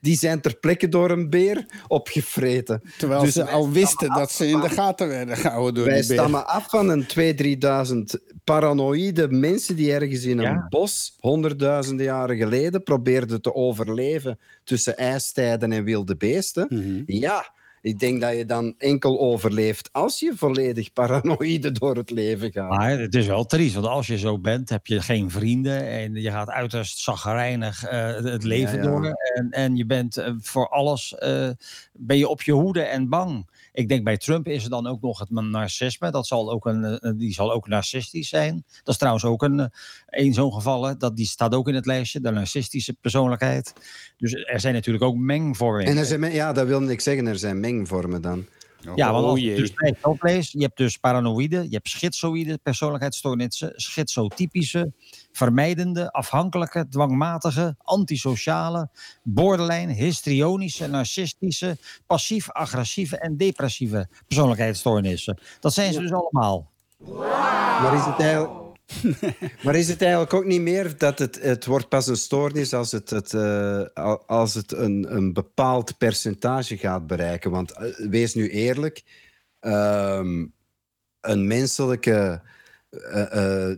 die zijn ter plekke door een beer opgevreten. Terwijl Dus ze wij al wisten dat ze in de gaten werden gehouden door Wij die beer. stammen af van een 2.000, 3.000 paranoïde mensen die ergens in een Ja. bos honderdduizenden jaren geleden probeerden te overleven tussen ijstijden en wilde beesten. Mhm. Ja, ik denk dat je dan enkel overleeft als je volledig paranoïde door het leven gaat. Maar het is wel triest, want als je zo bent, heb je geen vrienden en je gaat uiterst zagrijnig eh, het leven Ja, ja. door. En, en je bent eh, voor alles eh, ben je op je hoede en bang. Ik denk bij Trump is er dan ook nog het narcisme. Dat zal ook een, die zal ook narcistisch zijn. Dat is trouwens ook een, een zo'n geval. hè, Dat, die staat ook in het lijstje, de narcistische persoonlijkheid. Dus er zijn natuurlijk ook mengvormingen. En er zijn, ja, dat wil ik zeggen, er zijn mengvormen dan. Ja, want Oh als je jee. dus vijf opleest, je hebt dus paranoïde, je hebt schizoïde persoonlijkheidsstoornissen, schizotypische, vermijdende, afhankelijke, dwangmatige, antisociale, borderline, histrionische, narcistische, passief-agressieve en depressieve persoonlijkheidsstoornissen. Dat zijn ze dus allemaal. Maar is het eigenlijk... maar is het eigenlijk ook niet meer dat het, het wordt pas een stoornis als het, het, eh, al- als het een, een bepaald percentage gaat bereiken? Want eh, wees nu eerlijk, ehm, een menselijke. eh,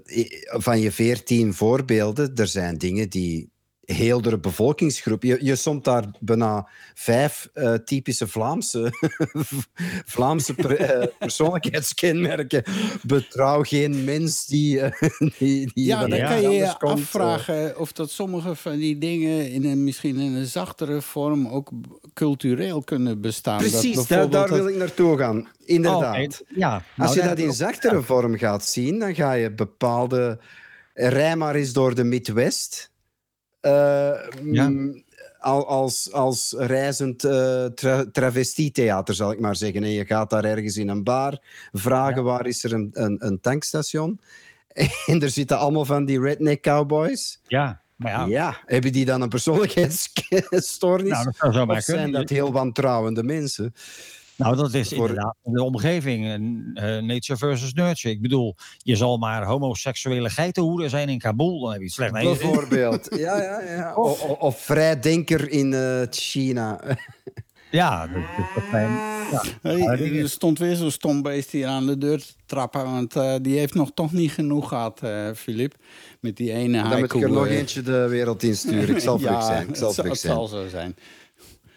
van je veertien voorbeelden, er zijn dingen die heel de bevolkingsgroep. Je, je somt daar bijna vijf eh, typische Vlaamse, Vlaamse per- eh, persoonlijkheidskenmerken. Betrouw geen mens die. eh, die, die Ja, dan ja, kan je je komt, afvragen of dat sommige van die dingen in een, misschien in een zachtere vorm ook cultureel kunnen bestaan. Dat Precies, daar, daar dat- wil ik naartoe gaan. Inderdaad. Oh, ja, Als nou, je dat in zachtere vorm gaat zien, dan ga je bepaalde. Rij maar eens door de Midwest. Eh, Ja. mm, al- als, als reizend eh tra travestietheater, zal ik maar zeggen. En je gaat daar ergens in een bar vragen waar is er een, een, een tankstation. En er zitten allemaal van die redneck cowboys. Ja, maar ja, Ja, hebben die dan een persoonlijkheidsstoornis? nou, dat zou zo maar of zijn kunnen. dat heel wantrouwende mensen? Nou, dat is Voor- inderdaad de omgeving. eh, eh, nature versus nurture. Ik bedoel, je zal maar homoseksuele geitenhoeder zijn in Kabul. Dan heb je het slecht. Nee, Bijvoorbeeld. Ja, ja, ja. O- o- Of, vrijdenker in eh, China. ja, dat, dat- dat zijn... Ja. Hey, er stond weer zo'n stom beest hier aan de deur te trappen. Want eh, die heeft nog toch niet genoeg gehad, eh Filip. Met die ene Dan moet ik haiku, er nog eentje de wereld in sturen. Ik zal ja, zijn. Ik zal het, zal, vlug het zijn. zal zo zijn.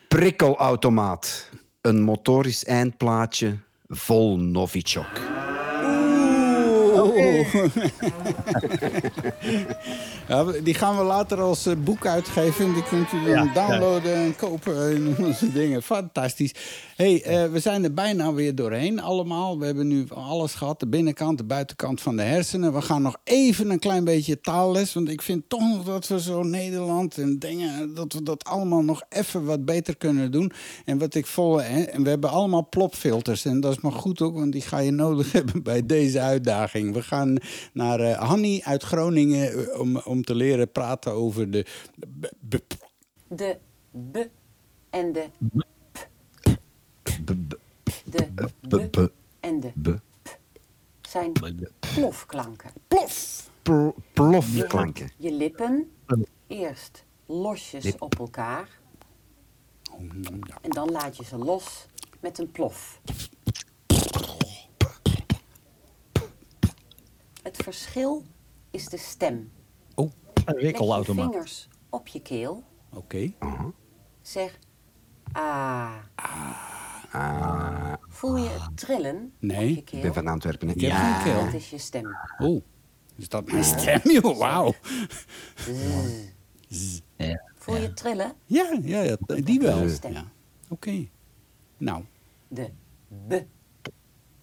Prikkelautomaat. Een motorisch eindplaatje vol Novichok. Ja, die gaan we later als eh, boek uitgeven. Die kunt u dan Ja, downloaden en kopen en onze dingen. Fantastisch. hey, eh, we zijn er bijna weer doorheen allemaal. We hebben nu alles gehad. De binnenkant, de buitenkant van de hersenen. We gaan nog even een klein beetje taalles. Want ik vind toch nog dat we zo Nederland en dingen... dat we dat allemaal nog even wat beter kunnen doen. En wat ik vol... En we hebben allemaal plopfilters. En dat is maar goed ook, want die ga je nodig hebben bij deze uitdaging. We gaan naar eh Hanny uit Groningen... eh, om, om te leren praten over de... b- b- De b en de B- b- de b- b b- en de b- zijn plofklanken. plof! pl- Je Plofklanken. houdt je lippen eerst losjes op elkaar en dan laat je ze los met een plof. Het verschil is de stem. Oh, Een Leg je wikkelautomaat. vingers op je keel. oké. Zeg ah. Voel je het trillen Nee, op je Ik ben keel? van Antwerpen. Ik heb geen keel. Dat is je stem. Oh, is dat mijn stem, joh? Wauw. Ja. Voel je het trillen? Ja, ja, ja, die wel. Mijn stem. Ja. Oké. Nou, De b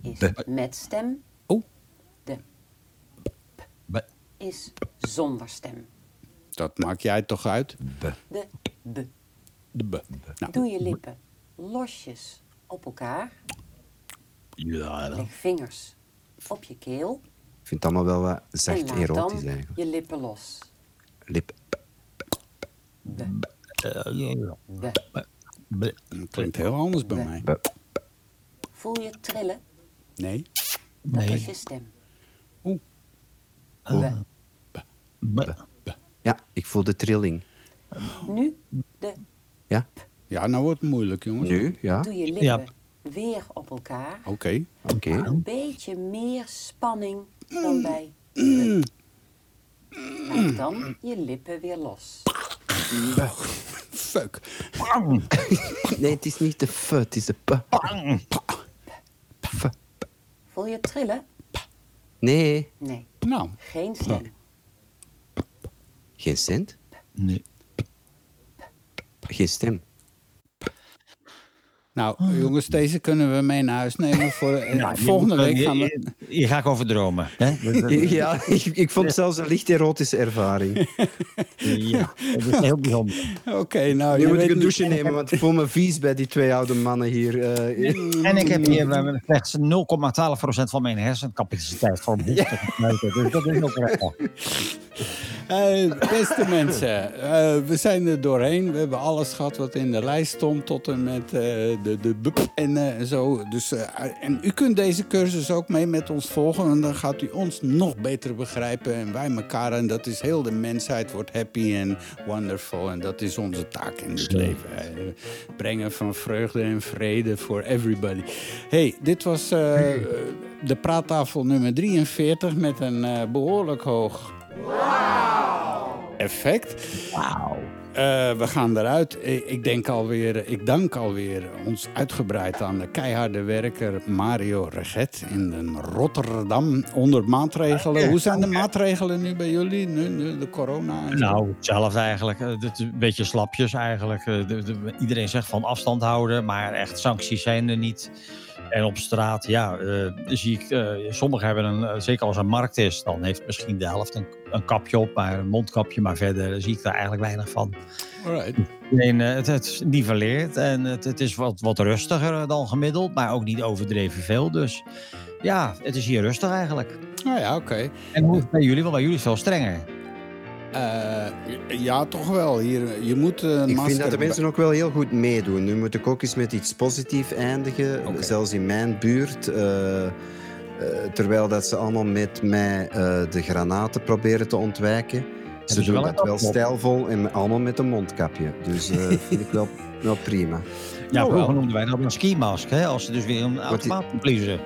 is B. met stem. Is zonder stem. dat maak jij toch uit? De b. De b. Nou, Doe je lippen losjes op elkaar. Ja. Leg vingers op je keel. Ik vind het allemaal wel wat En zacht laat erotisch dan eigenlijk. je lippen los. Lip. B. Dat klinkt heel anders bij mij. B. Voel je het trillen? Nee? Dat is Nee. je stem. Oeh. Ja, ik voel de trilling. Nu de. Ja, Ja, nou wordt het moeilijk, jongens. nu, ja. Doe je lippen Ja. weer op elkaar. Oké. Oké. Een beetje meer spanning dan bij de. Laat dan je lippen weer los. Fuck. Nee, het is niet de f, het is de p. Voel je het trillen? Nee, Nee, Nou, geen stem. Geen cent. Nee. Geen stem. Nou jongens, deze kunnen we mee naar huis nemen. Voor, eh, Ja, je volgende moet- week je- gaan we... je- Hier ga ik over dromen. Hè? Ja, ik, ik vond het zelfs een licht erotische ervaring. Ja, dat is heel bijzonder. Oké, nou, Nu je moet weet ik een douche nemen, want ik voel me vies bij die twee oude mannen hier. eh. En ik heb hier slechts 0,12% van mijn hersencapaciteit voor behoefte gebruiken. Dus dat is ook prettig. Eh, beste mensen, we zijn er doorheen. We hebben alles gehad wat in de lijst stond, tot en met eh, de, de bup en eh, zo. Dus, eh, en u kunt deze cursus ook mee met ons volgen, en dan gaat u ons nog beter begrijpen en wij elkaar. En dat is heel de mensheid wordt happy en wonderful. En dat is onze taak in het leven. eh, brengen van vreugde en vrede voor everybody. hey, dit was eh, de praattafel nummer 43 met een eh, behoorlijk hoog effect. Wauw. Eh, we gaan eruit. Ik, ik denk alweer, ik dank alweer ons uitgebreid aan de keiharde werker Mario Reget in Rotterdam onder maatregelen. Hoe zijn de maatregelen nu bij jullie? Nu, nu de corona? Nou, hetzelfde eigenlijk. Eh, Een beetje slapjes eigenlijk. Eh, de- de- iedereen zegt van afstand houden, maar echt sancties zijn er niet. En op straat, ja, eh, zie ik, eh, sommigen hebben een, eh, zeker als er een markt is, dan heeft misschien de helft een, een kapje op, maar een mondkapje, maar verder zie ik daar eigenlijk weinig van. Alright. Nee, het, het niveleert en het, het is wat, wat rustiger dan gemiddeld, maar ook niet overdreven veel. Dus ja, het is hier rustig eigenlijk. Nou ja, oké. En hoe is het bij jullie? Want bij jullie is het veel strenger. Eh, ja, toch wel. Hier, je moet een Ik vind dat de mensen ook wel heel goed meedoen. Nu moet ik ook eens met iets positiefs eindigen. Zelfs in mijn buurt. eh, eh, terwijl dat ze allemaal met mij eh, de granaten proberen te ontwijken. Ze doen wel dat wel stijlvol en allemaal met een mondkapje. Dus eh vind ik wel, wel prima. Ja, vroeger wel. noemden wij dat een skimask, hè? Als ze dus weer een automaat pleasen.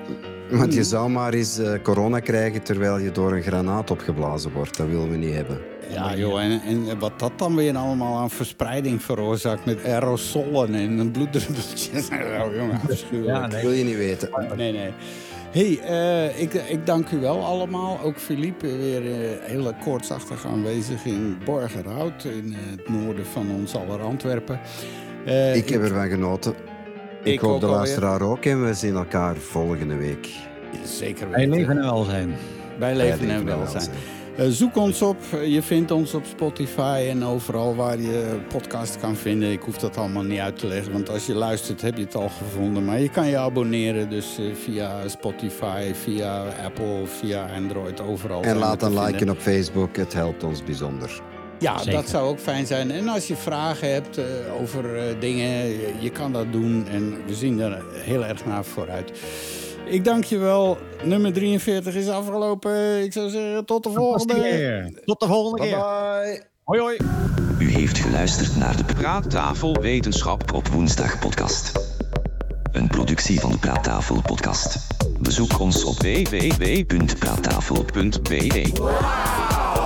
Want je zou maar eens eh, corona krijgen terwijl je door een granaat opgeblazen wordt. Dat willen we niet hebben. Ja, joh, en, en wat dat dan weer allemaal aan verspreiding veroorzaakt met aerosolen en bloeddruppeltjes. Nou, jongen, afschuwelijk. Ja, Dat wil je niet weten. Nee, nee. hey, eh, ik, ik dank u wel allemaal. Ook Philippe weer eh, heel koortsachtig aanwezig in Borgerhout, in het noorden van ons aller Antwerpen. Eh, Ik heb ervan genoten. Ik, Ik hoop ook de luisteraar ook. En we zien elkaar volgende week. Zeker Bij weten. leven en welzijn. Bij Bij leven en welzijn. Eh, zoek ons op. Je vindt ons op Spotify en overal waar je podcast kan vinden. Ik hoef dat allemaal niet uit te leggen, want als je luistert heb je het al gevonden. Maar je kan je abonneren dus eh, via Spotify, via Apple, via Android, overal. En laat een liken op Facebook. Het helpt ons bijzonder. Ja, Zeker. dat zou ook fijn zijn. En als je vragen hebt eh, over eh, dingen, je, je kan dat doen. En we zien er heel erg naar vooruit. Ik dank je wel. Nummer 43 is afgelopen. Ik zou zeggen, tot de volgende. keer. Tot de volgende Bye keer. bye. Hoi hoi. U heeft geluisterd naar de Praattafel Wetenschap op woensdag podcast. Een productie van de Praattafel podcast. Bezoek ons op www.praattafel.be.